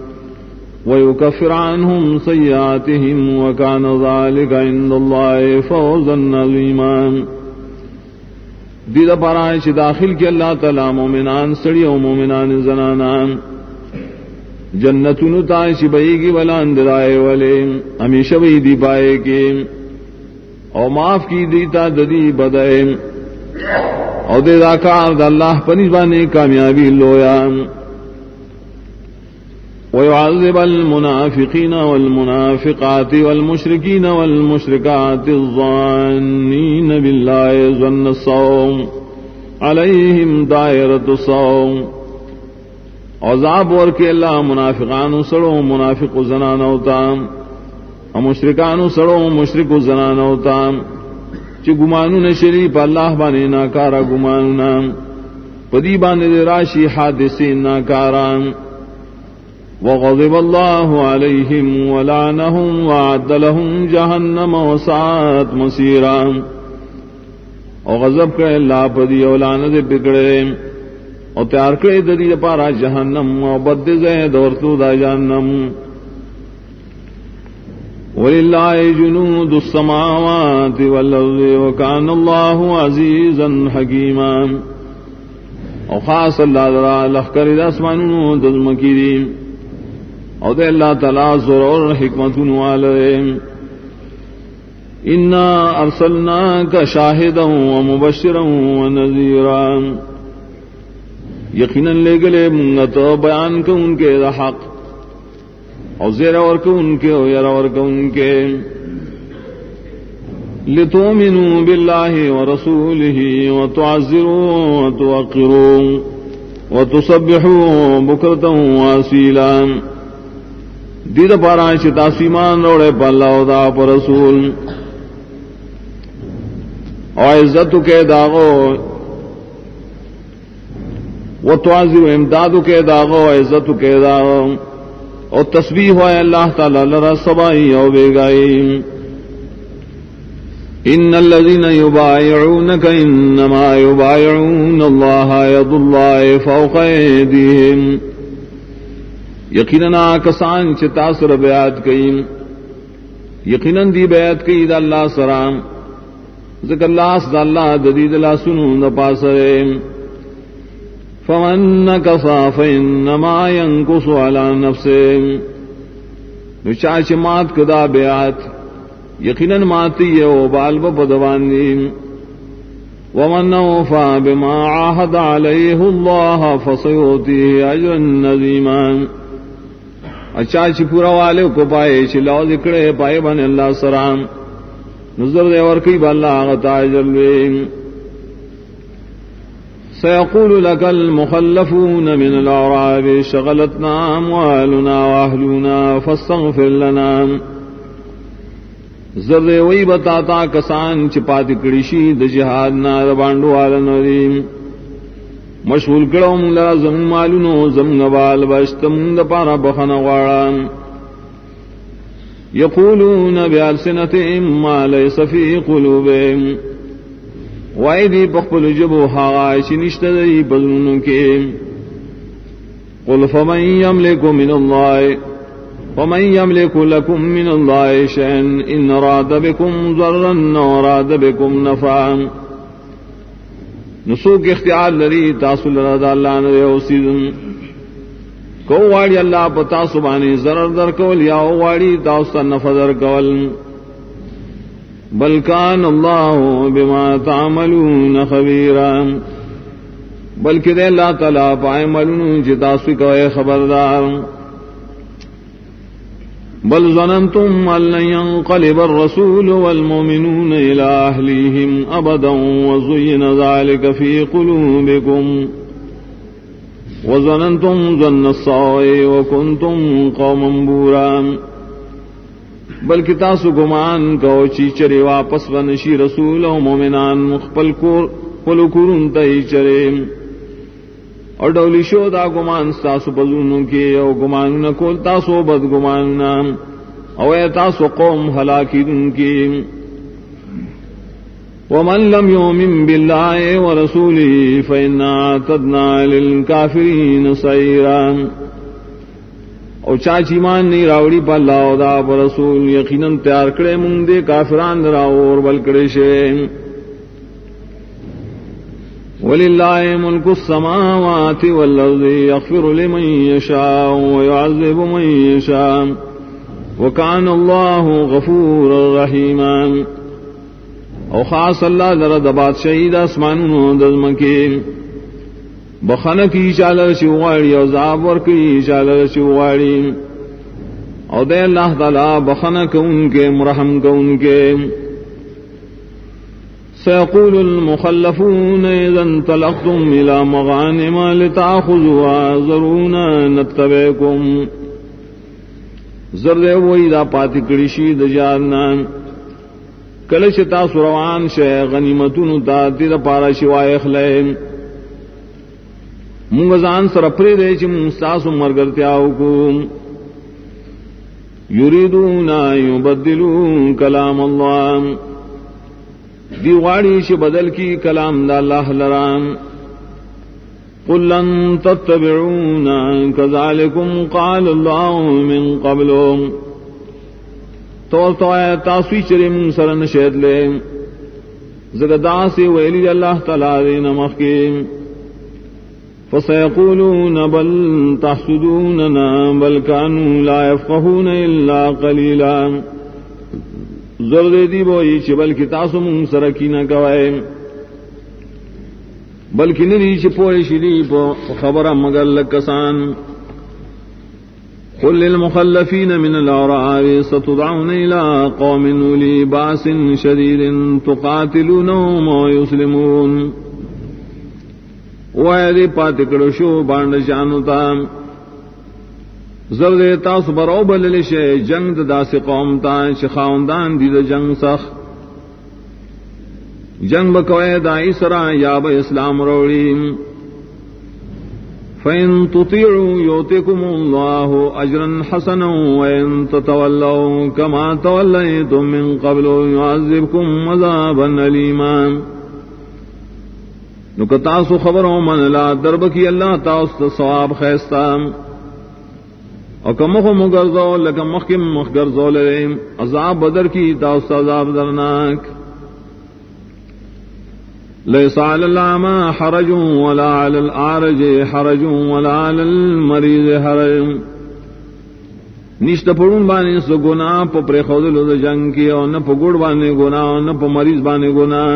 ويكفر عنهم سيئاتهم وكان ذلك عند الله فوزا عظيما دید پارائے چھ داخل کی اللہ تعالی مومنان سڑی او مومنان زنانان جنتن تائے چھ بئی کی بلان درائے والے ہمیشہ بئی دی پائے کے او معاف کی دیتا ددی بدائے او دے دا کار دا اللہ پنیز بانے کامیابی لویاں ويعذب المنافقين والمنافقات والمشركين والمشركات الظانين بالله ظن الصوم عليهم دائرة الصوم عذاب ورك الله منافقان صلو منافق زنان وطام ومشركان صلو مشرك زنان وطام چه گمانون شریف اللہ بانی ناکارا گمانونام پدی بانی راشی حادثی ناکارام وغضب الله عليهم ولعنهم وعد لهم جهنم وساءت مصيرا وغضب کے اللہ پدی اور لعنت بگڑے اور تیار کرے دری پارا جہنم اور بد زید اور تو دا جہنم وللہ جنود السماوات والارض وكان الله عزيزا حكيما او خاص اللہ لخر الاسمان دزم او دے اللہ تعالی زور اور حکمت والے انا ارسلنا کا شاہد ہوں مبشر ہوں نذیر یقیناً لے گلے منگا تو بیان کو ان کے حق اور زیر اور کو ان کے ہو یار اور کو ان کے لتو منو بلاہ اور رسول ہی وہ تو آزرو تو اکرو وہ تو سب بکرتا ہوں آسیلان دید پارا چتا سیمان روڑے پل دا پر رسول اور عزت کے داغو وہ توازی امداد کے داغو عزت کے داغو اور تسبیح ہوئے اللہ تعالی لرا سبائی او بے گائی ان الذين يبايعونك انما يبايعون الله يد الله فوق ايديهم یقینا کسان چتا سر بیات کئیم یقیناً دی بیعت کئی دا اللہ سرام ذکر اللہ سد اللہ ددید اللہ سنو دا پاسرے فمن نکسا فإنما ينکس على نفسے نچاچ مات کدا بیعت یقیناً ماتی ہے او بال بدوان دیم ومن اوفا بما عاہد علیہ اللہ فسیوتی اجرا نظیمان اچھا چی پورا والے کو پائے چی لاؤ دکڑے پائے بن اللہ سرام نظر دے ورکی با اللہ آغتا جلویم سیقول لکا المخلفون من العراب شغلتنا اموالنا و اہلونا فاستغفر لنا زر دے وی بتاتا کسان چپاتی دکڑی شید جہادنا ربانڈو آلن وریم مشغول کرو ملا زم مالو نو زم نوال واستم د پارا بہنا واڑا یقولون بیال سنت ام ما لیس فی قلوبهم وایدی بخبل جبو ها عائش نشتا دی بدون کے قل فمن یملک من اللہ فمن یملک لکم من اللہ شین ان راد بکم ذرن و راد بکم نفعن نسو کے اختیار لری تاسل رضا اللہ نے سیزن کو واڑی اللہ پتا سبانی زر در کول یا او واڑی تاستا نفذر کول بلکان اللہ بما تعملون خبیرا بلکہ دے اللہ تعالیٰ پائے ملون جتاسو کوئے خبردار بل ظننتم أن لن ينقلب الرسول والمؤمنون إلى أهليهم أبدا وزين ذلك في قلوبكم وظننتم ظن الصائي وكنتم قوما بورا بل كتاس قمان كوشي چري واپس ونشي رسول ومؤمنان مخبل قلو قرون تهي چريم اور ڈولی شو دا گمان تاسو پزونو کے او گمان نہ کول تاسو بد گمان نہ او اے تاسو قوم ہلاکی دن کی ومن لم يؤمن بالله ورسوله فإنا تدنا للكافرين سعيرا او چاچ ایمان نہیں راوڑی پا اللہ و دا پا رسول یقینا تیار کرے من دے کافران دراؤ اور بل کرے شے ولله ملك السماوات والأرض يغفر لمن يشاء ويعذب من يشاء وكان الله غفورا رحيما او خاص الله در دبات بادشاہی د اسمانونو د زمکه بخنه کی چاله شی وغاړي او زاب ور کی چاله شی وغاړي او د الله تعالی بخنه کوونکې مرحم کوونکې سيقول المخلفون إذا انطلقتم إلى مغانما لتأخذوا وآذرونا نتبعكم زرد اوئی دا پاتی کڑیشی دا جارنان کلش تا سروان شے غنیمتونو تا تیر پارا شوائے خلے مونگزان سر اپری دے چی مونستاس مرگرتی آوکو یریدونا یبدلون یریدون اللہ یریدونا یبدلون کلام اللہ دیواڑی سے بدل کی کلام دا اللہ لرام قل لن تتبعونا کذالکم قال اللہ من قبلو تو تو اے تاسوی چرم سرن شید لے زگدا سے ویلی اللہ تعالی دے نمخ کے فسیقولون بل تحسدوننا بل کانو لا افقہون الا قلیلا زر دے دی بوئی چھ بلکی تاسو من سرکی نہ گوائے بلکی نری چھ پوئی شدی پو خبر مگر لکسان قل للمخلفین من العراب ستدعون الى قوم نولی باس شدید تقاتلونهم و یسلمون وائد پاتکڑ شو باند جانو تام دے تاس برو شے جنگ داس قوم تاچ خاندان جنگ سخ جنگ بکوے دائی سرا یا اسلام روڑی کموں لوہ اجرن ہسنو کماتوں خبروں من لا کی اللہ تاس تو سواب خیست او کم مخ مگرزو لکم مخ کم مخ عذاب بدر کی تا عذاب درناک لیس علی اللہ حرج ولا علی الارج حرج ولا علی المریض حرج نشت پڑون بانے سو گناہ پا پریخوزلو دا جنگ کی او نا پا گوڑ بانے گناہ او نا پا مریض بانے گناہ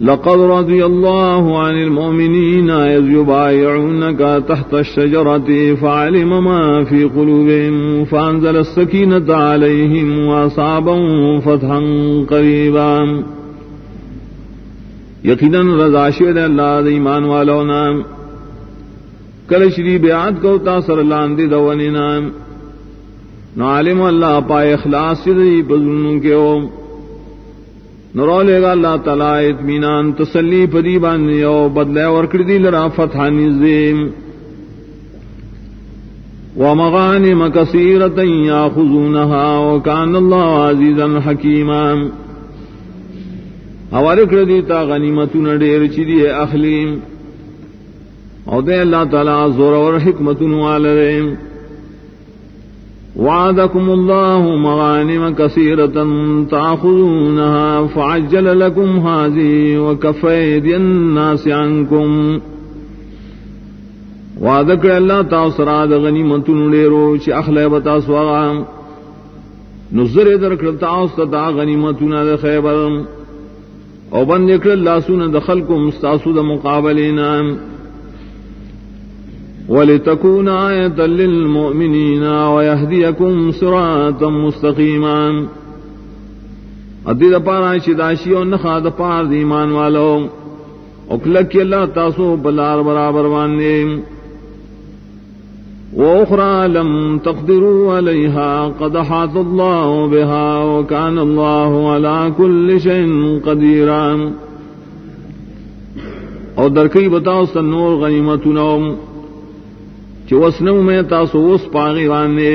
لقد رضي الله عن المؤمنين إذ يبايعونك تحت الشجرة فعلم ما في قلوبهم فأنزل السكينة عليهم وأصابا فتحا قريبا يقيدا رضا شئل الله ذي مان والونا كل شريب عاد كوتا صر الله عند دوننا نعلم الله پا اخلاص ذي بذلنك يوم نرولے گا اللہ تعالی اطمینان تسلی پدی بانی او بدلے ورکڑ دی لرا فتح نزیم ومغانم کثیرتا یاخذونہا وکان اللہ عزیزا حکیما اوارکڑ دی تا غنیمتون ڈیر چی دی اخلیم او دے اللہ تعالی زور ور حکمتون والرے وعدكم الله مغانم كثيرة تأخذونها فعجل لكم هذه وكفيد الناس عنكم وعدكر الله تأصر هذا غنيمة نليرو شي أخلي بتأصوغا نزر درکر تأصر تا غنيمة نليرو خيبر او بند اکر اللہ سون دخل مستاسو دا مقابلینام ولتكون آية للمؤمنين ويهديكم صراطا مستقيما ادی دا پارا شداشی اور نخا دا پار دیمان والو اکلک کی اللہ تاسو بلار برابر واندے وأخرى لم تقدروا عليها قد حاط الله بها وكان الله على كل شيء قديرا اور درکی بتاؤ سنور غنیمتوں چوسنو میں تاسو اس پاغی وانے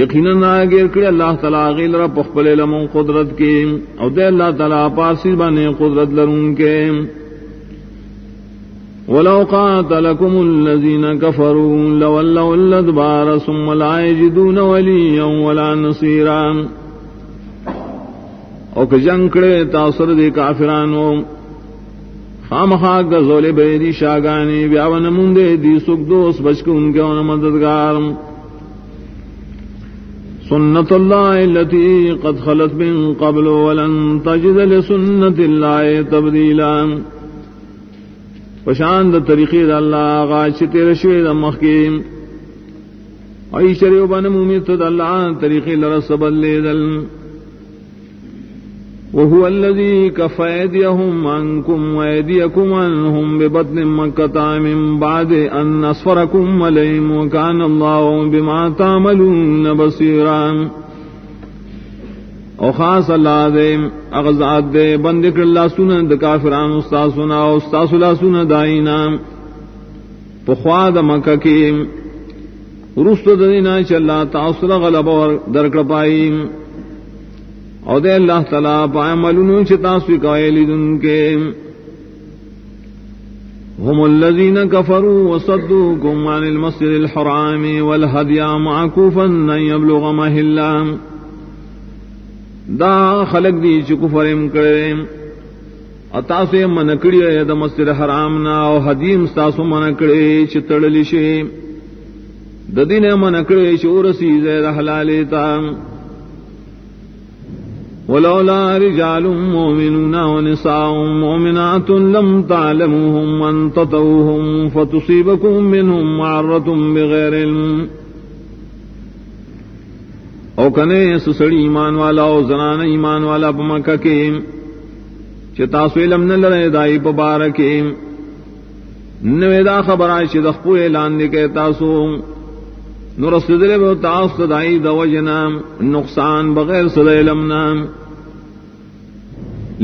یقیناً آگیر کر اللہ تعالیٰ غیل رب اخبر لمن قدرت کے او دے اللہ تعالیٰ پاسی بانے قدرت لرون کے ولو قاتلکم اللذین کفرون لولو اللہ دبار سم لا جدون ولی ولا نصیران او کہ جنگ کرے تاثر دے کافرانوں خام خا گزول بے دی شاگانی بیاون مندے دی سکھ دوست بچ کے ان کے ان مددگار سنت اللہ التي قد خلت من قبل ولن تجد لسنت اللہ تبدیلا پشاند طریقی دا اللہ آغا چی تیر شوید مخیم ایشری و بنمومیت دا اللہ طریقی لرس بلی دل وهو الذي كفى أيديهم عنكم وأيديكم عنهم ببطن مكة من بعد أن أصفركم عليهم وكان الله بما تعملون بصيرا او خاص اللہ دے اغزاد دے بند کر اللہ سنا د کافران استاد سنا او استاد سلا سنا داینا تو خوا د مکہ کی رست دینا چ اللہ غلب اور در اور دے اللہ تعالیٰ پائے ملون چتاسو لدن کے هم الذين كفروا وصدوكم عن المسجد الحرام والهدى معكوفا ان يبلغ مهلا دا خلق دي چ کفرم کرے اتا سے من کڑی ہے د مسجد حرام نا او حدیم ساسو من کڑے چ تڑلی شی د دین من کڑے شور سی زہر حلال ولولا رجال مؤمنون ونساء مؤمنات لم تعلموهم أن تطوهم فتصيبكم منهم معرة بغير علم او کنے سسڑی ایمان والا او زنان ایمان والا پا مکہ کے چتا سویلم نلرے دائی پا بارکے نویدہ خبرائی چی دخپو اعلان دکے تاسو نور رسدلے بہ تاس خدائی دو جنام نقصان بغیر علم نام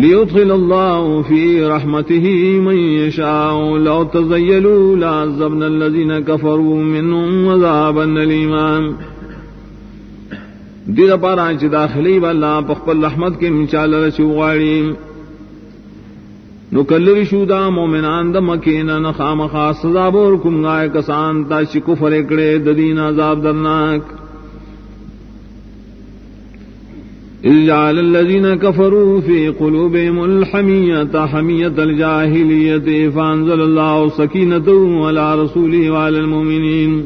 لیدخل اللہ فی رحمته من یشاء لو تزیلو لعذبن الذین کفروا منهم وذابا نلیمان دیر پارا چی داخلی والا پخپل رحمت کے مچال رچو غاریم نو کلری شو دا مومنان د مکینا نخام خاص سزا بور کم گائے کسان تا چی کفر اکڑے ددین عذاب درناک اذ جعل الذین کفروا فی قلوبهم الحمیت حمیت الجاہلیت فانزل اللہ سکینتو والا رسولی والا المومنین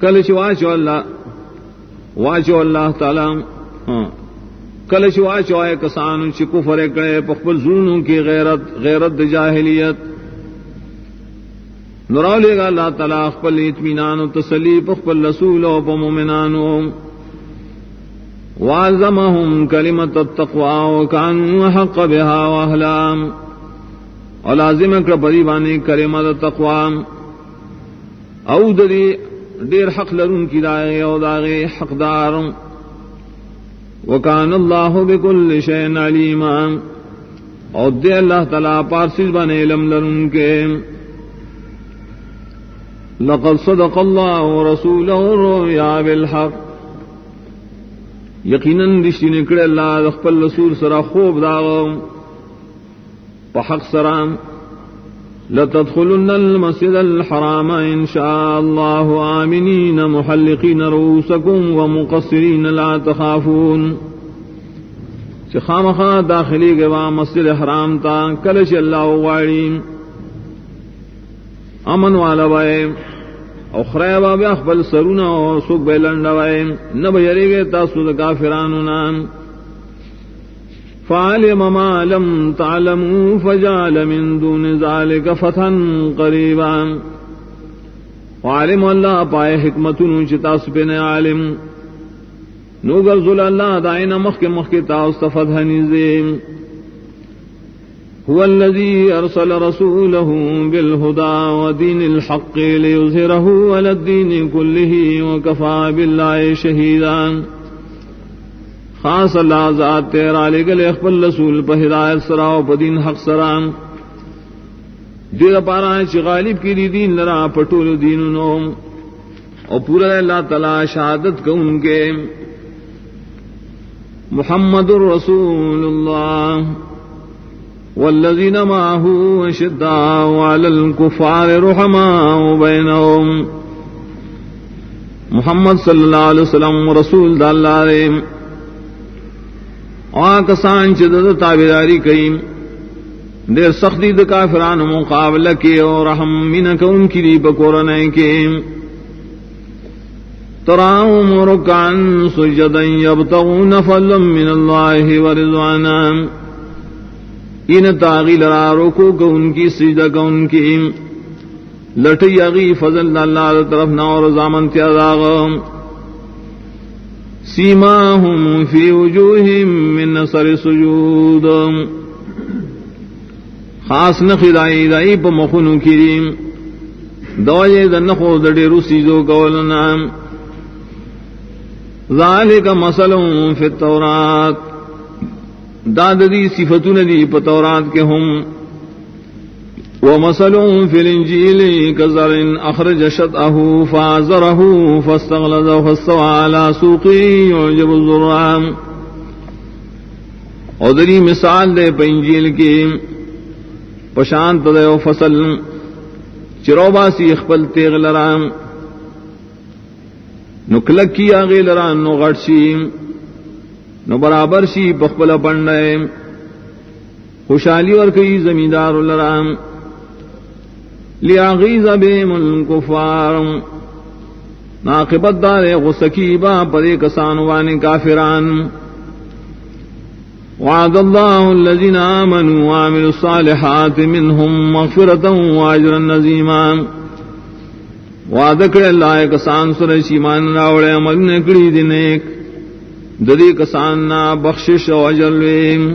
کلش واشو اللہ واشو اللہ تعالی ہاں۔ شوا چوائے کسان چکو فرے کڑے پخبل الزون کی غیرت غیرت جاہلیت نور گا اللہ تعالیٰ اخبل اطمینان و تسلی پخبل رسول و نانو واضم کرمت تقوا حق اور لازم کر بری بانی کلمت مد تقوام دری ڈیر حق لرون کی رائے او داغے حقداروں وکان اللہ بکل شین علیم اور دے اللہ تعالی پارسل بنے لم لرن کے لقد صدق اللہ رسول یا بالحق یقیناً رشتی نکڑے اللہ رخ رسول سرا خوب داغ پحق سرام لتدخلن المسجد الحرام إن شاء الله آمنين محلقين رؤوسكم ومقصرين لا تخافون شخامخا داخلی گوا مسجد حرام تا کلش اللہ وغاڑی امن والا بائے او خرائے بابی اخبر سرونا او سوک بے لندوائے نبا یرے گئے تا سود کافرانو نام فعلم ما لم تعلموا فجعل من دون ذلك فتحا قريبا وعلم الله پائے حکمت چتا بن عالم نو غزل اللہ دائن مخ کے مخ کے تا استفد حنیزم هو الذي أرسل رسوله بالهدى ودين الحق ليظهره على الدين كله وكفى بالله شهيدا خاص اللہ ذات تیرا رسول پہ ہدایت سرا و بدین سرام دیر پارا غالب کی دی دین لرا پٹول دین نوم اور پورا اللہ تعالی شہادت کو ان کے محمد الرسول اللہ والذین الكفار بینہم محمد صلی اللہ علیہ وسلم رسول اللہ علیہ کسان چابیداری کریم دے سختی د کافران مقابلہ کے اور ہم مین کو ان کی دیپ کورن کے تراؤ رکان سجد اب تو نفلم من اللہ ورضوان ان تاغی لرا رکو کو ان کی سجد کو ان کی لٹ یغی فضل اللہ طرف نہ اور زامن تیاغم سیما ہوں سر سجود خاص دائی پ مخن خریم دے دکھو دڑے روسی دو گول نام لالے کا مسلم فی دادری داد دی تورات کے ہوں في الإنجيل كزر أخرج شطأه اخر جشت فاستوى على سوقه يعجب سوقی ادری مثال دے پنجیل کی پشانت دے و فصل چروبا سی اخبل تیغ لرام نکلک کی آگے لرام نو غٹ گٹ نو برابر سی پخبل پنڈے خوشحالی اور کئی زمیندار لرام لیاغیز بیم گی ناقبت دار سکی با کسانوان کافران وعد کا فران آمنوا وعملوا سال ہات مم واجرا واجر وعد وا اللہ کسان سور شیمان راوڑے عمل نکڑی دنیک ددی کسان نا بخشش و اجر اجلو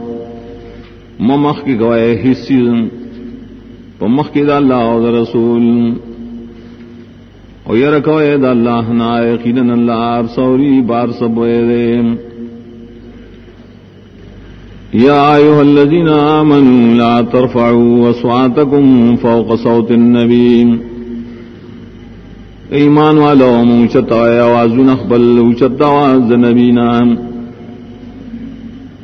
ممخ کی گوائے حصی پمخ کی دا اللہ اور رسول او یر کوئے دا اللہ نا یقینن اللہ آپ سوری بار سبوئے دے یا ایوہ الذین آمنوا لا ترفعوا اصواتکم فوق صوت النبی ایمان والا موچتا آوازون اخبل اوچتا آواز نبی نام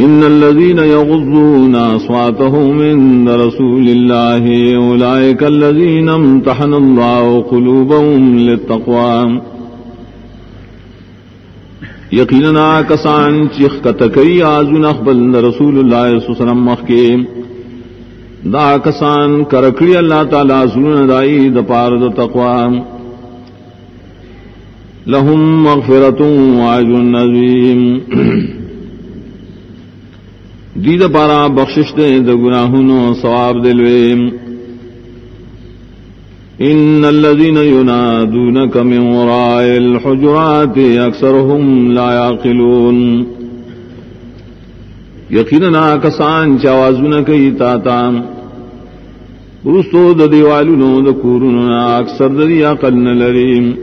ان الذين الذين يغضون اصواتهم عند رسول الله الله اولئك امتحن قلوبهم للتقوى یقینا کسان چیخ كت كریئی آجو نخبل رسول دا کسان کرکڑی اللہ تعالی دائی كسان كركڑ تالا ضوی دپارد تہرت نظیم [clears throat] دید پارا بخشش دے دا گناہنو ثواب دلوے ان الذين ينادونك من وراء الحجرات اكثرهم لا يعقلون یقینا کسان چوازونه کوي تاتا تا رسو د دیوالونو د کورونو اکثر د عقل نه لري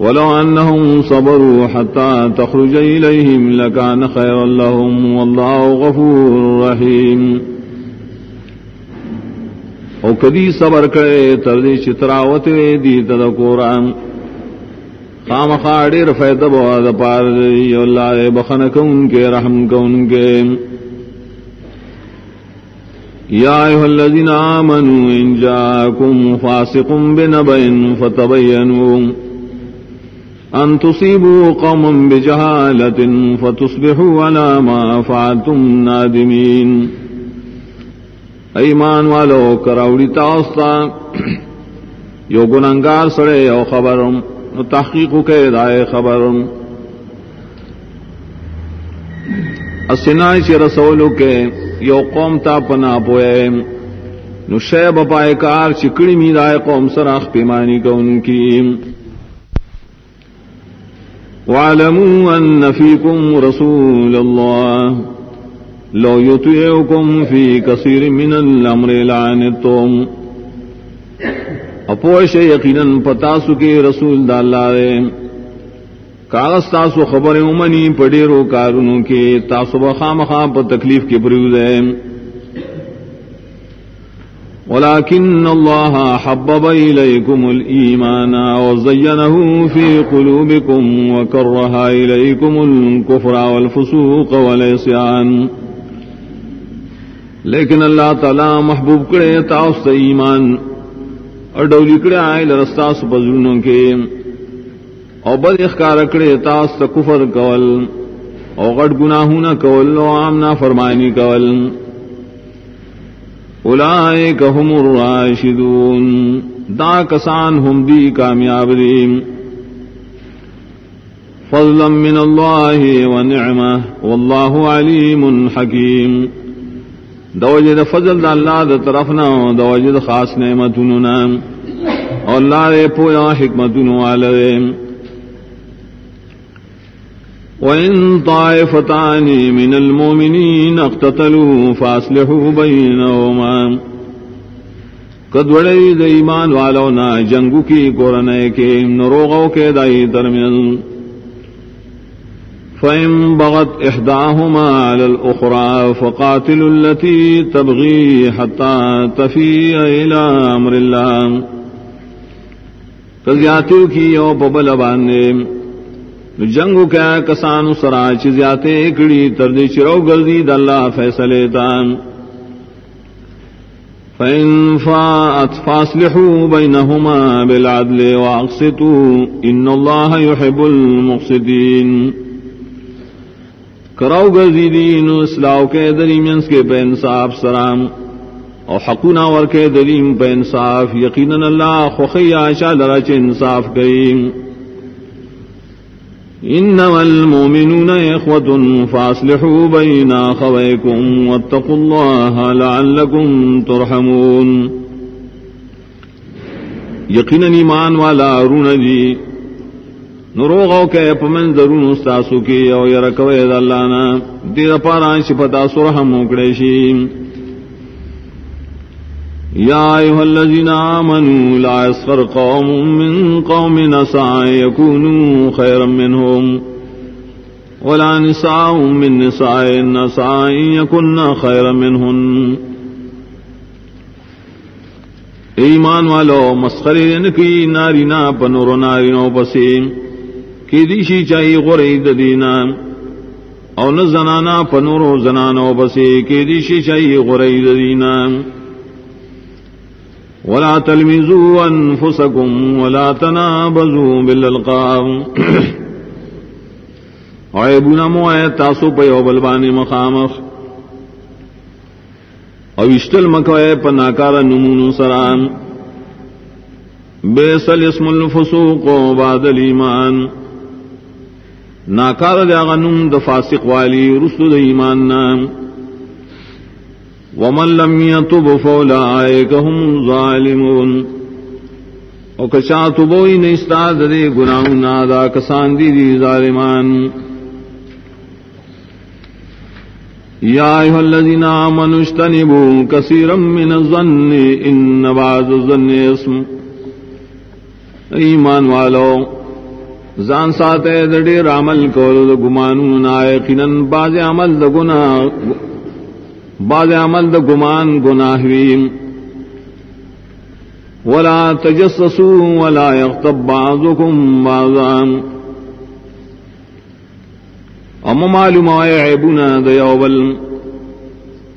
ولو صبروا حتى تخرج لكان خيرا لهم والله غفور رحيم او کدی صبر کرے تردی چتراوت دی دی تد قرآن خام خاڑی بواد پار اللہ کے کے رحم آمنوا تر چیتراتی توران کام کا ان تصيبوا قوما بجهالة فتصبحوا على ما فعلتم نادمين ایمان والو کراوڑی تاستا یو گننگار سڑے یو خبرم نو تحقیق کے رائے خبرم اسنائی چی رسولو کے یو قوم تا پنا پوئے نو شیب پائے کار چکڑی می رائے قوم سراخ پیمانی کا ان کی أن فيكم رسول الله لو يطيعكم في كثير من الأمر لعنتم اپوش یقینا پتاسو کے رسول دال کاسو خبر امنی پڑے رو کاروں کے بخام خام تکلیف کے بروز ہے ولكن الله حبب إليكم الإيمان وزينه في قلوبكم وكره إليكم الكفر والفسوق والعصيان لیکن اللہ تعالی محبوب کرے تاؤست ایمان اور ڈولی کرے آئے لرستا سپزرونوں کے او بد اخکار کرے تاؤست کفر کول او غٹ گناہونا کول او عامنا فرمائنی کول اولائک هم الراشدون دا کسان هم دی کامیاب دی فضلا من اللہ ونعمہ واللہ علیم حکیم دوجد فضل دا اللہ دا طرفنا دوجد خاص نعمتنا اور اللہ دے پویا حکمتنا علیم وَإِن طَائِفَتَانِ مِنَ الْمُؤْمِنِينَ اقْتَتَلُوا فَأَصْلِحُوا بَيْنَهُمَا کدوڑی د ایمان والو نہ جنگو کی کورنے کے نروغو کے دائی درمیان فَإِن بَغَتْ إِحْدَاهُمَا عَلَى الْأُخْرَى فَقَاتِلُوا الَّتِي تَبْغِي حَتَّى تَفِيَ إِلَى أَمْرِ اللَّهِ قَدْ جَاتِوا كِيَوْ بَبَلَ بَانِّمِ جنگو کیا کسان سرا چیزیاتے کڑی تردی چرو گردی دلہ فیصلے تان فین فا اتفاس لہو بئی نہما بلاد لے واق سے تو اللہ یحب المقصدین کرو گردی دین اسلاو کے دریمینس کے پہ انصاف سرام اور حقنا ور کے دریم پہ انصاف یقیناً اللہ خوخی آشا لرچ انصاف کریم المؤمنون بين واتقوا الله لعلكم ترحمون یقینا ایمان والا ارن جی نوغو کے اپمن ضرور استا سکی اور پتا سورہ موکڑی يا أيها الذين آمنوا لا يسخر قوم من قوم نساء يكونوا خيرا منهم ولا نساء من نساء نساء يكون خيرا منهم ایمان والو مسخری نکی ناری نا پنور ناری نو پسی کی دیشی چاہی غری دینا او نہ زنانا پنور زنانو پسی کی دیشی چاہی غری دینا ولا تلمزوا انفسكم ولا تنابزوا بالالقاب عيبنا بنا مو اے تاسو پے او بلوان مخامخ او اشتل مکو اے پناکار نمونو سران بیس الاسم الفسوق و بعد الایمان ناکار دے غنوں دے فاسق والی رسل ایمان نام ومن لم يتب فولائك هم ظالمون او کچا تبوئی نشتا دے گناہ نادا کسان دی دی ظالمان یا ایها الذين آمنوا اجتنبوا كثيرا من الظن ان بعض الظن اسم ایمان والو زان ساتے دڑی رامل کولو دا گمانون آئے قنن بعض عمل دا گناہ عمل د گمان ولا ولا يغتب بعضكم بعضا اما معلوم آئے دیوبل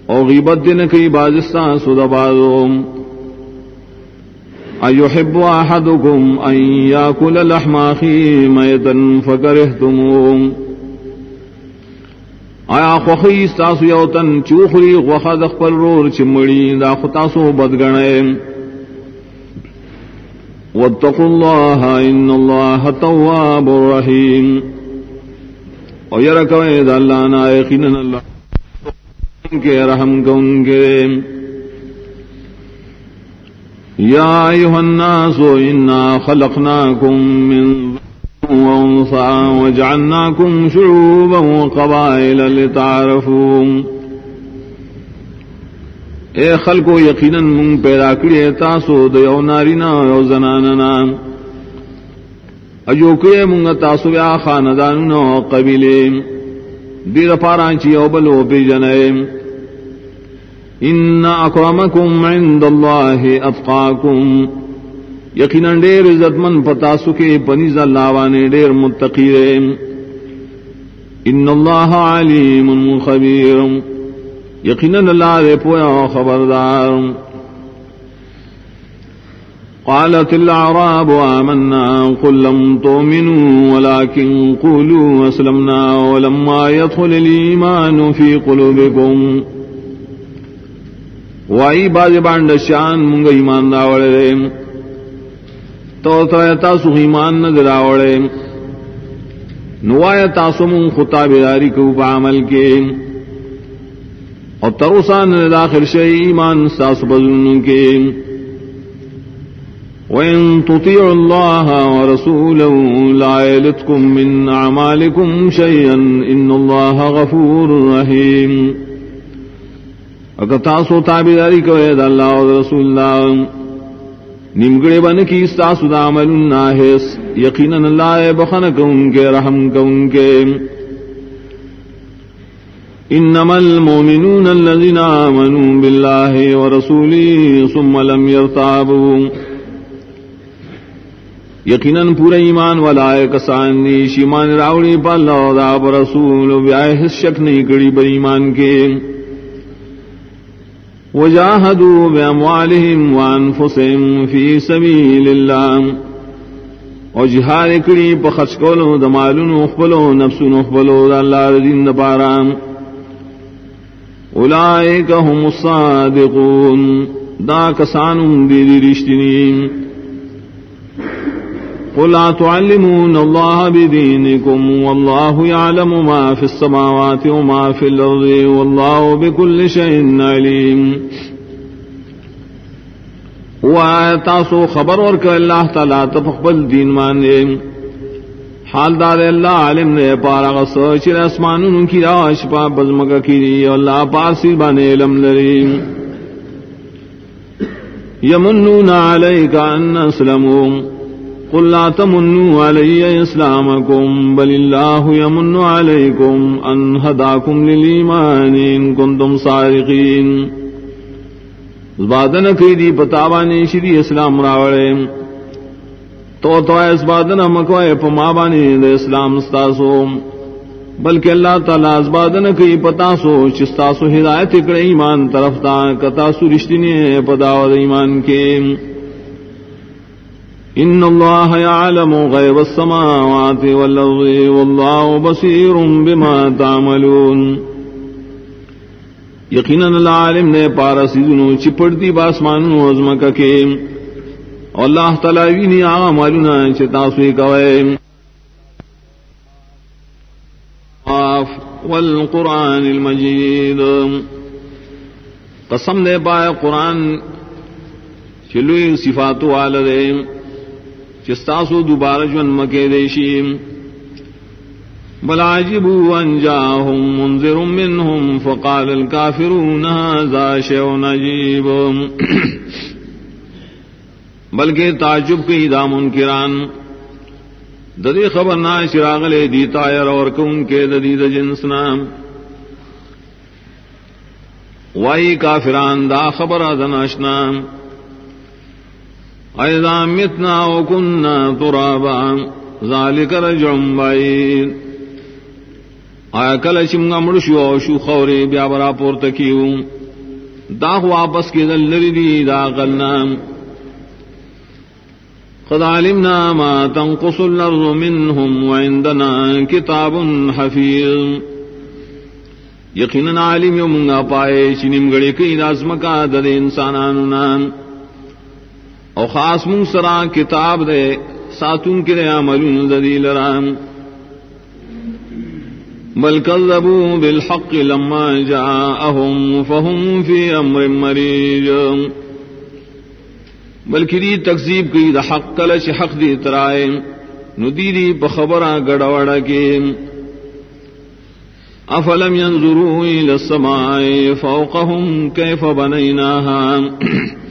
او غیبت بازستان ایحب احدکم ان یاکل لحم بادمن وجسو امالستان آیا خوخی استاسو یوتن چوخری غوخا دخپل رور چی مڑی دا خطاسو بدگنے واتقوا اللہ ان اللہ تواب الرحیم او یرکو اید اللہ نائقین اللہ ان کے رحم کن کے یا ایوہ الناس انا خلقناکم من شعوبا وقبائل لتعرفوا اے من پیدا پی تاسو نارینا یو زناننا اجو داری نو جاننا اجوکے ماسویا خاندان کبھی دیر پاراچی عند جنکم اتقاکم یقینا ڈیر عزت من پتا سو پنیز اللہ وانے ڈیر متقیر ان اللہ اللہ علیم خبیر یقینا رے پویا خبردار قالت آمنا قل لم تؤمنوا ولكن قولوا ولما يدخل في قلوبكم ربردار تو تو تاسو تاسو ایمان نہ دراوڑے نوایا من ن کو عمل کے اور تروسان داخل ایمان ساس بزن کے وَإِن اللَّهَ اللَّهَ وَرَسُولَهُ لَا يَلِتْكُم مِّنْ أَعْمَالِكُمْ شَيْئًا إِنَّ غَفُورٌ رَّحِيمٌ اگر تاسو کوئے دا اللہ نداخل رسول اللہ نمگڑے بن کی سا سدا مل ناہس یقین اللہ بخن کو ان کے رحم کو ان کے انما المؤمنون الذين امنوا بالله ورسوله ثم لم يرتابوا یقینا پورا ایمان ولا کسان دی شیمان راوی پالا دا رسول و بیا شک نہیں کڑی بر ایمان کے وجاهدوا بأموالهم وأنفسهم في سبيل الله وجهاد کری په خرج دمالون د نفسون خپلو نفسونو خپلو د الله دین د هم الصادقون دا کسانو دی رښتینی قل تعلمون الله بدينكم والله والله يعلم ما في في السماوات وما الأرض بكل شيء عليم وآتاسو خبر تفقبل حال دار اللہ اللہ علم علم نے پارا چر کی کی راش پا دی بانے لریم یمنون ان اسلمون قل لا تمنوا علي اسلامكم بل الله يمن عليكم ان هداكم للايمان ان كنتم صادقين زبادن کی دی بتاوانی شری اسلام راوڑے تو تو اس بادن مکوے پما بانی دے اسلام استاسو بلکہ اللہ تعالی اس بادن کی پتا سو چستا سو ہدایت کڑے ایمان طرف تا کتا سو رشتنی پداو دے ایمان کے ان الله يعلم غيب السماوات والارض والله بصير بما تعملون یقینا العالم نے نے باسمان و اللہ چتا المجید قسم پائے قرآن چلوئی سیفا چستاسو دوبارہ جن مکے دیشی جبو انجا ہوں فکال کا فرونا دا شیو نجیب بلکہ تعجب کی دام ددی خبر نہ شراغلے دی اور کن کے ددی جنس نام وائی کا فران دا خبر دناشن ایزا متنا و کننا ترابا ذالک رجعن بائین آیا کل چمگا مرشو او شو خوری بیا برا پورتکیو دا خوا پس کی دل لری دی دا غلنا قد علمنا ما تنقص الارض منهم وعندنا کتاب حفیظ یقینا علم یو منگا پائے چنم گڑی کئی دازمکا دل انسانانو نام او خاص من سرا کتاب دے ساتون کے دے عملون ذی لرام بل کذبوا بالحق لما جاءهم فهم في امر مريج بلکہ دی تکذیب کی دا حق کلش حق دی ترائے ندی دی بخبرہ گڑا وڑا کے افلم ينظروا الى السماء فوقهم كيف بنيناها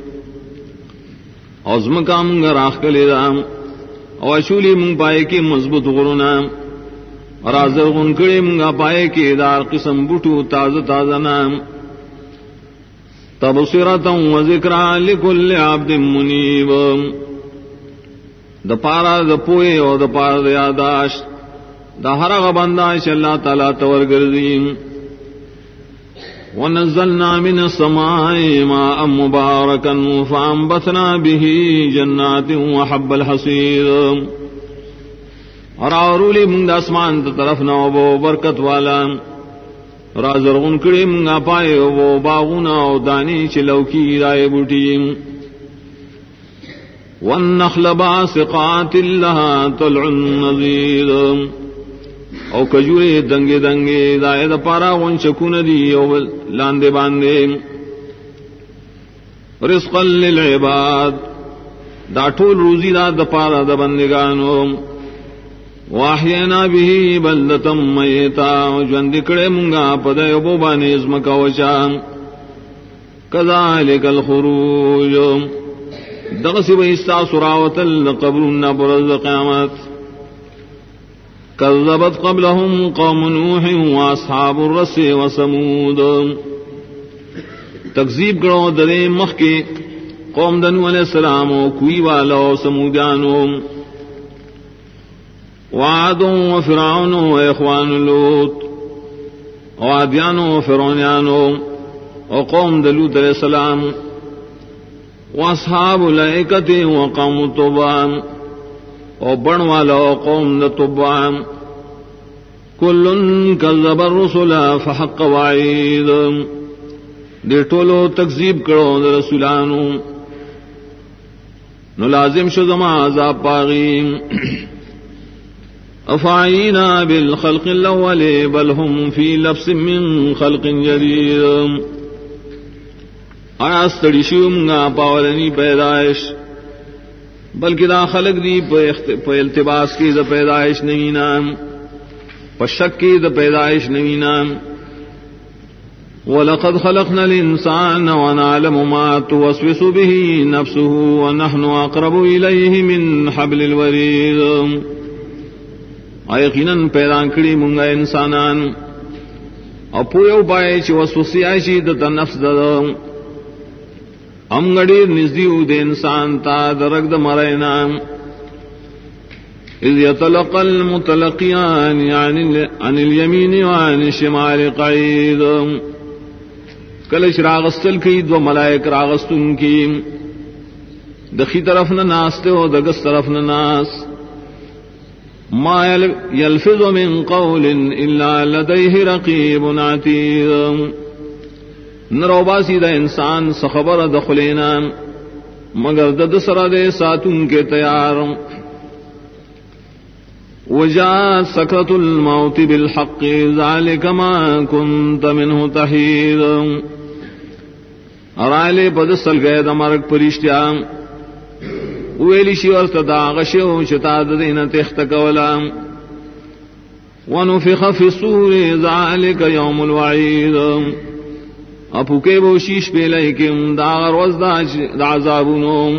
اوزم کا منگ راخ کے لیے رام اوشولی منگ پائے کی مضبوط غرو نام اور آزر گنگڑی منگا پائے کی دار قسم بٹو تاز تازہ نام تب لکل ہوں منیب د پارا پوئے اور د پارا دیا داش دا ہرا کا اللہ تعالیٰ تور گردیم ونزلنا من السماء ماء مباركا فأنبثنا به جنات وحب جناتی اور آرولی اور سمانت طرف نہ وہ برکت والا راجر کڑی منگا پائے وہ با او دانی چلو کی رائے بوٹی ون نخل طلع سات او کجورے دنگے دنگے دائے دا پارا ون شکون دی او لاندے باندے رزقا للعباد دا داٹو روزی دا دا پارا دا بندگانو واحینا واح بلدتم میتا تا دکڑے منگا پدے ابو بانے اسم کورچام کذالک الخروج دغسی بہستا سراوتل قبرنا برز برض قیامت كذبت قبلهم قوم نوح و الرس وسمود و سمودم تقزیب گڑو مخ کے قوم دنو السلام و کوئی والا سمودان وعاد و و اخوان لوت و فرونانو و قوم دلوت علیہ السلام و صحاب و قوم طبان او بن والا قوم د تبعام کل کذب الرسل فحق وعید دې ټولو تکذیب کړو د رسولانو نو لازم شو زما عذاب پاغیم [clears throat] افعینا بالخلق الاول بل هم فی لبس من خلق جدید آیا ستړي شو موږ پاولنی پیدائش بلکہ دا خلق دی پہ التباس کی دا پیدائش نہیں نام پہ شک کی دا پیدائش نہیں نام وَلَقَدْ خَلَقْنَا الْإِنسَانَ وَنَعْلَمُ مَا تُوَسْوِسُ بِهِ نَفْسُهُ وَنَحْنُ أَقْرَبُ إِلَيْهِ مِنْ حَبْلِ الْوَرِيدِ ایقیناً پیدا کری منگا انسانان اپو یو پائے چی وسوسی آئی چی دتا نفس دادا ہم گڑی نزدیو دے انسان تا درگ د مرینا اذ يتلقى المتلقيان عن اليمين وعن الشمال قعيد کلش راغستل کی دو ملائک راغستن کی دخی طرف نہ ناستے ہو دگس طرف نہ ناس ما يلفظ من قول الا لديه رقيب عتيد نروباسی دا انسان سخبر دخلینا مگر دد سر دے ساتون کے تیار وجا سکرت الموت بالحق ذالک ما کنت منہ تحیر ارالے بدسل گئے دمرک پریشتیا ویلی شیور تدا غشو شتا دین تخت کولا ونفخ فی سور ذالک یوم الوعید اپوکے بو شیش پہ لے کے ان داغر وزدہ دا عذابونوں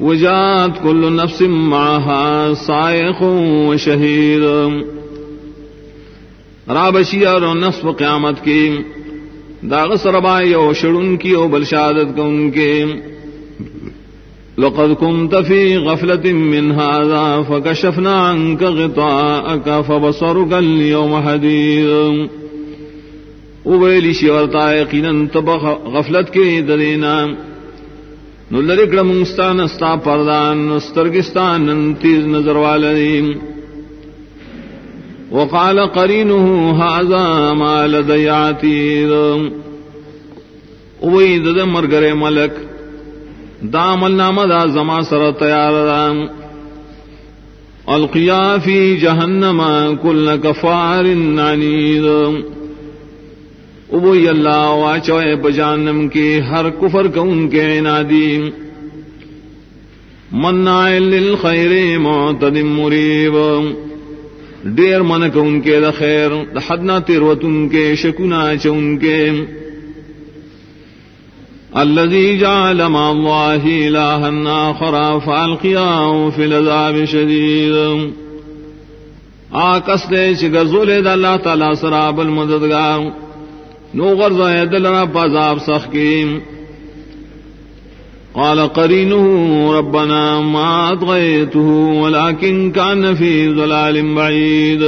وجات کل نفس معاہا سائخ و شہید رابشی اور نفس و قیامت کی داغ ربائی او شڑن کی او بل شادت کو ان کے لقد کمت فی غفلت من هذا فکشفنا عنک غطاءک فبصرک اليوم حدیدن اویلی شیورتا یقینا تب غفلت کے درینا نو لرکڑ مونستان استا پردان استرگستان تیز نظر والدیم وقال قرینه هذا ما لدی عتیر اوی دد مرگرے ملک دا عمل نامہ دا زما سر تیار دا القیا فی جہنم کل کفار عنید ابوئی اللہ واچوئے بجانم کے ہر کفر کو ان کے نادی منا للخیر معتدم مریب ڈیر من کو ان کے دخیر حدنا تروت ان کے شکنا چون کے الذي جعل مع الله إلها آخر فألقياه في العذاب شديد آکس دے چھ گزولے دا اللہ تعالیٰ سراب المددگار نو غرض دلنا پذاب سخیم قال قرينه ربنا ما أطغيته ولكن كان في ظلال بعيد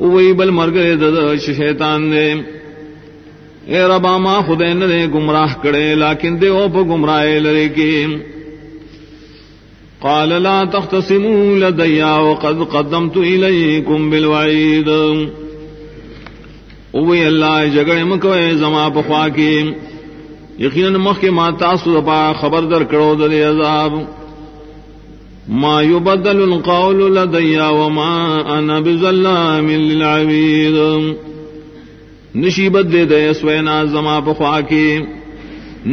اوئی بل مرگ دد شیطان دے اے ربا ما خدے نے گمراہ کڑے لیکن دے اوپ گمراہ لرے کی قال لا تختصموا لدیا وقد قدمت الیکم بالوعید بالوعید اوی اللہ جگڑ مکوے زما پخوا کے یقیناً مخ کے ماتا سپا خبر در کرو در عذاب ما يبدل القول لدي وما انا بظلام للعبيد نشی بدے دے سوینا زما پخوا کے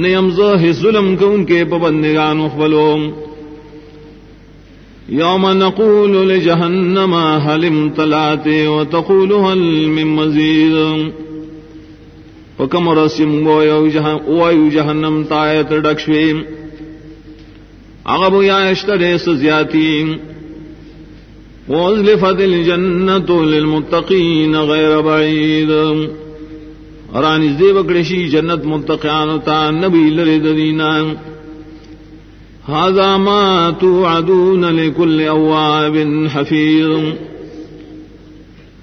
نیم زہ ظلم کو ان کے پابندگان خپلوم يوم نقول لجهنم هل هل امتلات وتقول من مزيد وكم رسم ويو جهنم تايت دكشوي يا اشتري یوم نکو لو جہنم ہلت مزید آگبیاستیاتی جتک نیبر رانی گڑی جنت مکیا نیل هذا ما توعدون لكل أواب حفيظ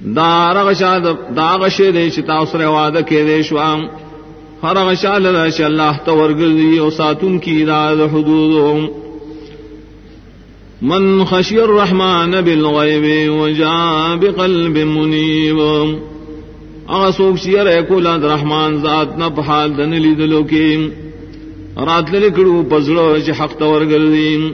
داغ شے چتا سر واد کے دیشوام ہر غشال رش اللہ تورگردی او ساتن کی داد حدود من خشی الرحمن بالغیب وجا بقلب منیب اغسوک شیر اکولاد رحمان ذات نپحال دن لیدلو کیم راتلے کرو پزڑو چ حق تور گردین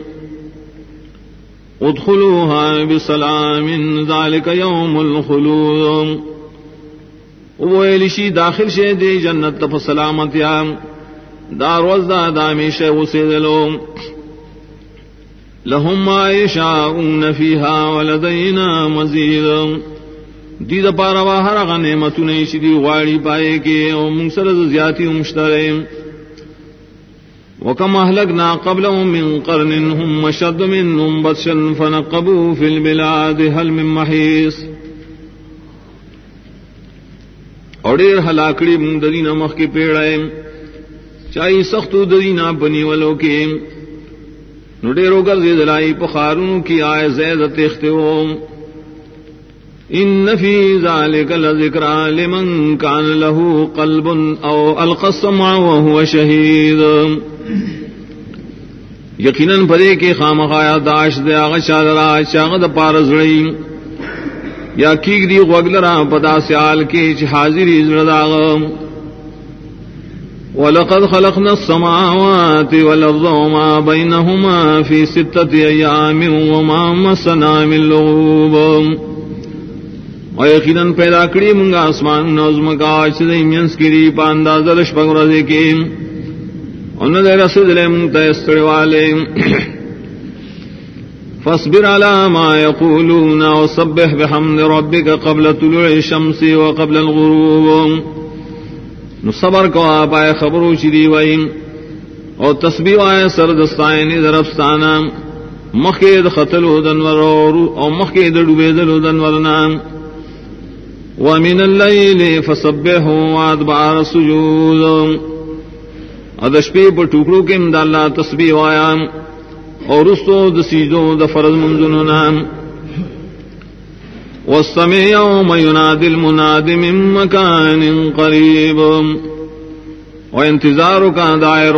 ادخلوها بسلام ذالک یوم الخلود وویل شی داخل شے دی جنت تف سلامتی ام دار وزا دامی شے وسی دلو لهم ما یشاؤون فیها ولدینا مزید دی دا پاروا هر غنیمتو نیشی دی غاڑی پائے کے او منسر امشترین ومنسر زیاتی امشترین في البلاد هل من محيص اور ڈیر ہلاکڑی منگری نمک کے پیڑ چائے سخت نا بنی ولو کی نو ڈیرو دلائی پخاروں کی آئے زید ان زیزی زال ذکر لمن کان لہو کل بنقسما شہید یقیناً پدے کے خام خایا داش دیا شادرا شاغد پارزڑی یا کیگ دی وگلرا پدا سیال کے حاضر داغم ولقد خلقنا السماوات والارض وما بينهما في ستة ايام وما مسنا من لغوب ويقينا پیدا کړی موږ اسمان نظم کا چې د ایمینس کې دی پاندازل شپږ ورځې قبل شمسی وقبل الغروب نصبر کو آپ آئے خبروں چیری وئی اور تسبی وائے سردستان مقید مخید خطل مقید اور دل ادنور نام و مین اللہ فسبیہ ہو آدار ادشپی پر ٹکڑوں کے امداللہ تسبی وایام اور دسیجوں د فرض منظن وہ سمے یوم دل منادم مکان قریب و انتظار کا دائر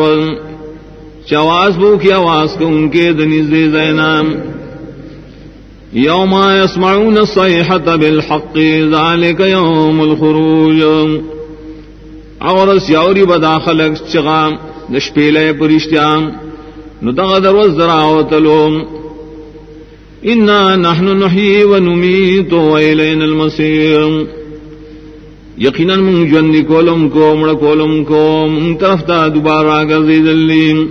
چواز بو کی آواز کو ان کے دنی زی زینام یو مائم ن ست بل حقی یوم الخروج اور اس یوری بدا خلق چغام نشپیلے پرشتیام ندغ دغا دروز دراو تلوم انا نحن نحی و نمیت و ایلین المصیر یقینا من جن کولم کو مڑ کولم کو من طرف تا دوبارا گزید اللیم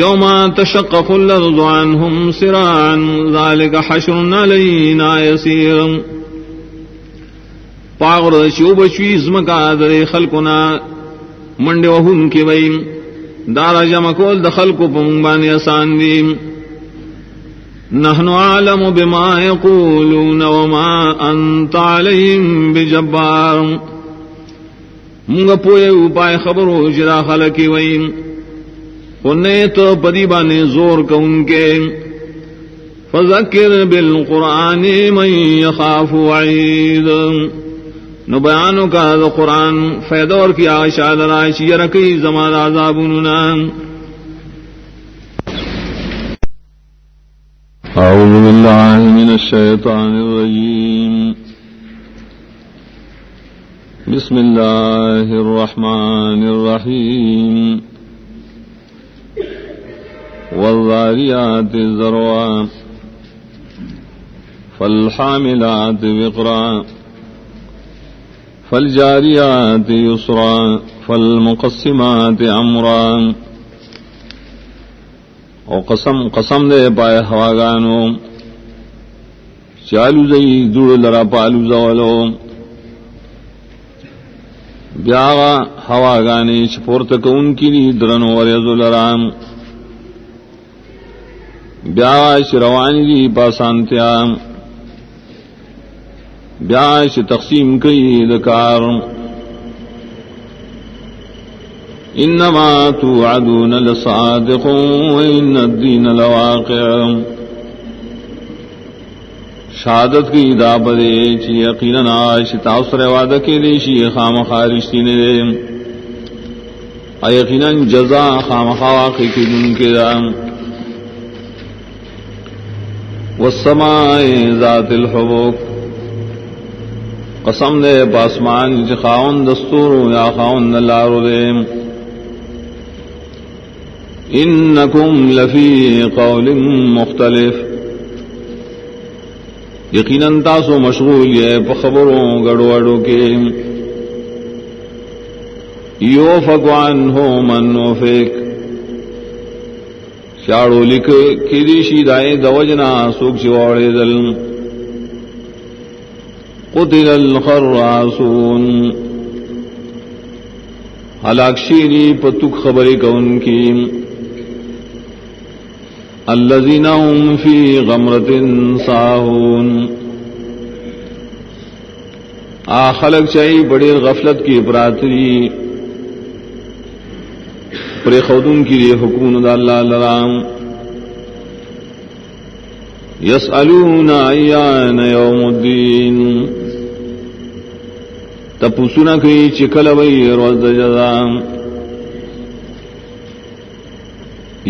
یوم تشقق اللرض عنهم سران ذالک حشرنا علینا یسیرم پاغر شو بشوی زمکا در خلقنا منڈ وهم کی ویم دارا جمع کول نحن عالم بما يقولون وما انت عليهم بجبار دار جمکو دخلکان میپائے خبروں جراخل کی ویم وہ نیت پری بانے زور کو ان کے بل قرآن مئی خاف نو بیانو کا دا قرآن فیدور کی آشا درائش یرکی زمان عذاب انونا اعوذ باللہ من الشیطان الرجیم بسم اللہ الرحمن الرحیم والذاریات الزروان فالحاملات بقرآن فل يسرا فالمقسمات فل مقسمات امران قسم دے پائے ہواگانو گانو چالو جئی لرا پالو بہ ہانے سفورت کو ان کی اور یز لرام بیا دی پاسانتیام بیاش تقسیم کئی دکار انما توعدون لصادق وان الدين لواقع شہادت کی دا بدے چی یقینا ناش تاثر وعدہ کے دے شی خام خارش تینے دے ایقینا جزا خام خواقی کی دن کے دا والسمائے ذات الحبوک قسم دے پاسمان خاون دستور یا خاون لارو دے انکم لفی قول مختلف یقیناً تاسو مشغول ہے خبروں گڑو اڑو کے یو فکوان ہو من و فیک چاڑو لکھ کی دیشی دائیں دوجنا سوکھ سوکھا دل قتل الخراسون حلاکشیری پتک خبری کون کی کو ان کی اللہ دینا غمرتن ساہون آخلک چاہیے بڑی غفلت کی براتری پری خود کی یہ حکم درام یس یوم الدین تپوسنا کئی چکل وئی روز جزام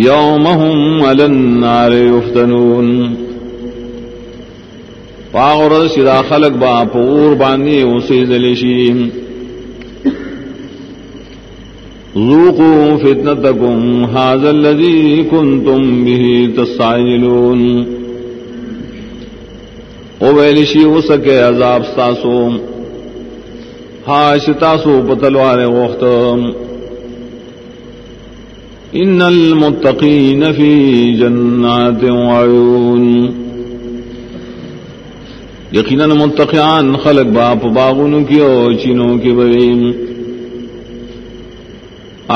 یوم ہوں النار یفتنون پاور سدا خلق با پور باندھی اسی دلشی زوقوا فتنتكم هذا الذي كنتم به تستعجلون او ویلشی اسکے عذاب ساسوم ہاش تاسو پتلوار ان المتقین فی جنات وعیون یقینا متقیان خلق باپ باغن کی او چینوں کی بریم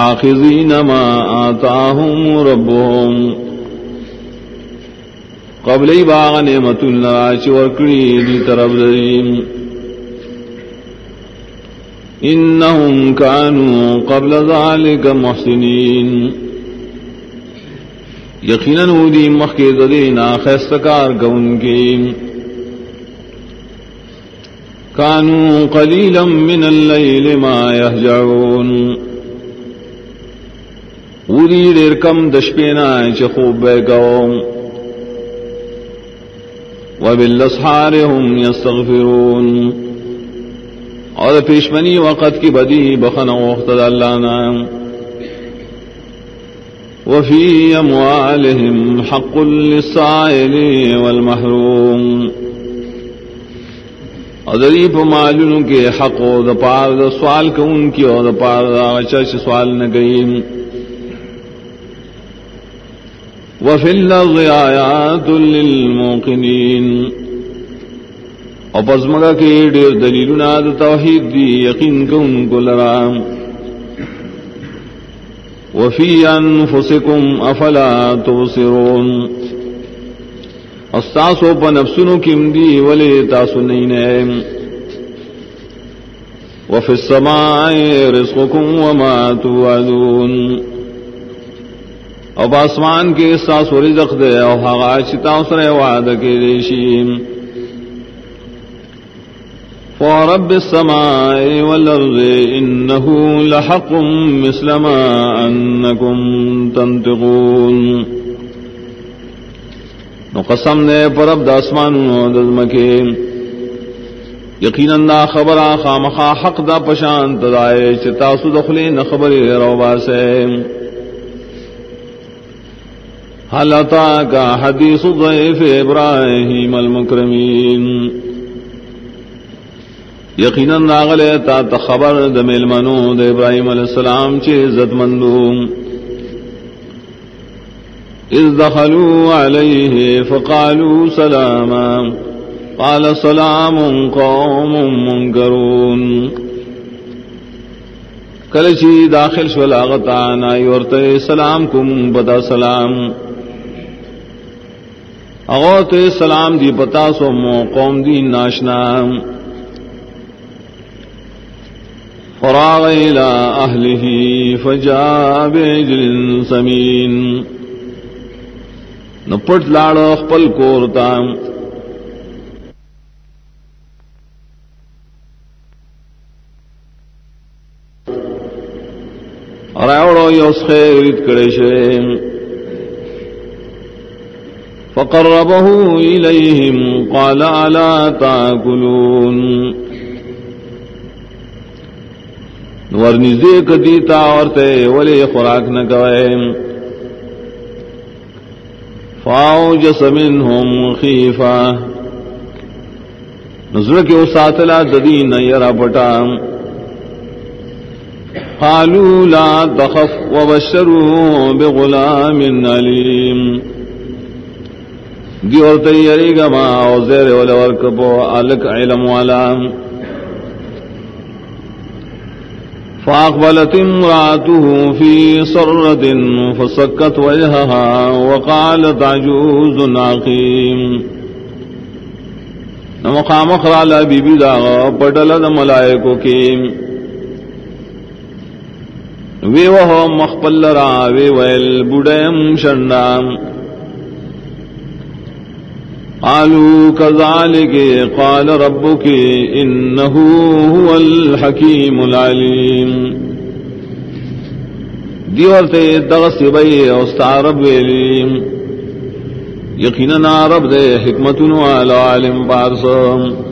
آخین قبل ہی باغ نعمت اللہ چورکڑی دی طرف دریم انہم کانو قبل ذالک محسنین یقیناً اودی مخی ددینا خیستکار گون کی کانو قلیلا من اللیل ما یحجعون اودی دیر کم دشپینا چی خوب بے گون وباللسحار هم یستغفرون اور پیشمنی وقت کی بدی بخن وقت اللہ نام وفی اموالہم حق للسائل والمحروم ادری پمالوں کے حق و دپار دا سوال کو ان کی اور دپار دا چرچ سوال نہ گئی وفل آیات للموقنین او پزمگا کے ڈیر دلیلنا د توحید دی یقین کو ان کو لرام وفی انفسکم افلا تبصرون استاسو پا نفسنو کم دی ولی تاسو نینیم وفی السماء رزقکم وما توعدون او پاسمان کے استاسو رزق دے او حقا چتاؤ سرے وعد کے دیشیم ورب السماء والأرض إنه لحق مثل ما أنكم تنتقون نقسم دے پر داسمان دا اسمان دزمکے یقینا دا خبر آخا مخا حق دا پشان تدائے چتاسو سو دخلی نخبری روبا سے حلطا کا حدیث ضعیف کا حدیث ضعیف ابراہیم المکرمین یقیناً ناغل تا تخبر د میل منو د ابراہیم علیہ السلام چی عزت مندو از دخلو علیہ فقالو سلاما قال سلام قوم منکرون کلچی داخل شلاغت آنا یورت سلام کم بدا سلام اغوت سلام دی پتا سو قوم دی ناشنام فراغ فجاء بعجل سمين نپٹ لاڑو خپل کورتا راوڑو یو کرے نپٹاڑ پل کو قال یوس کر نور نزدے کدی تا ولی خوراک نہ گوئے فاؤ جسمن ہوم خیفا نظر کے او ساتلا ددی نہ یرا بٹا قالوا لا تخف وبشروا بغلام عليم دی عورتیں یری گما او زیر ولور کبو الک علم والا فاقبلت امراته في صرة فسكت وجهها وقالت عجوز عقيم نمقام خرال ابی بیدا پٹل د ملائکو کی وی وہ مخبل را وی ویل بڑیم شنڈام قالوا كذلك قال ربك إنه هو الحكيم العليم دیورتے دغسی بئی اوستا رب علیم یقیننا رب دے حکمتن والا عالم پارسو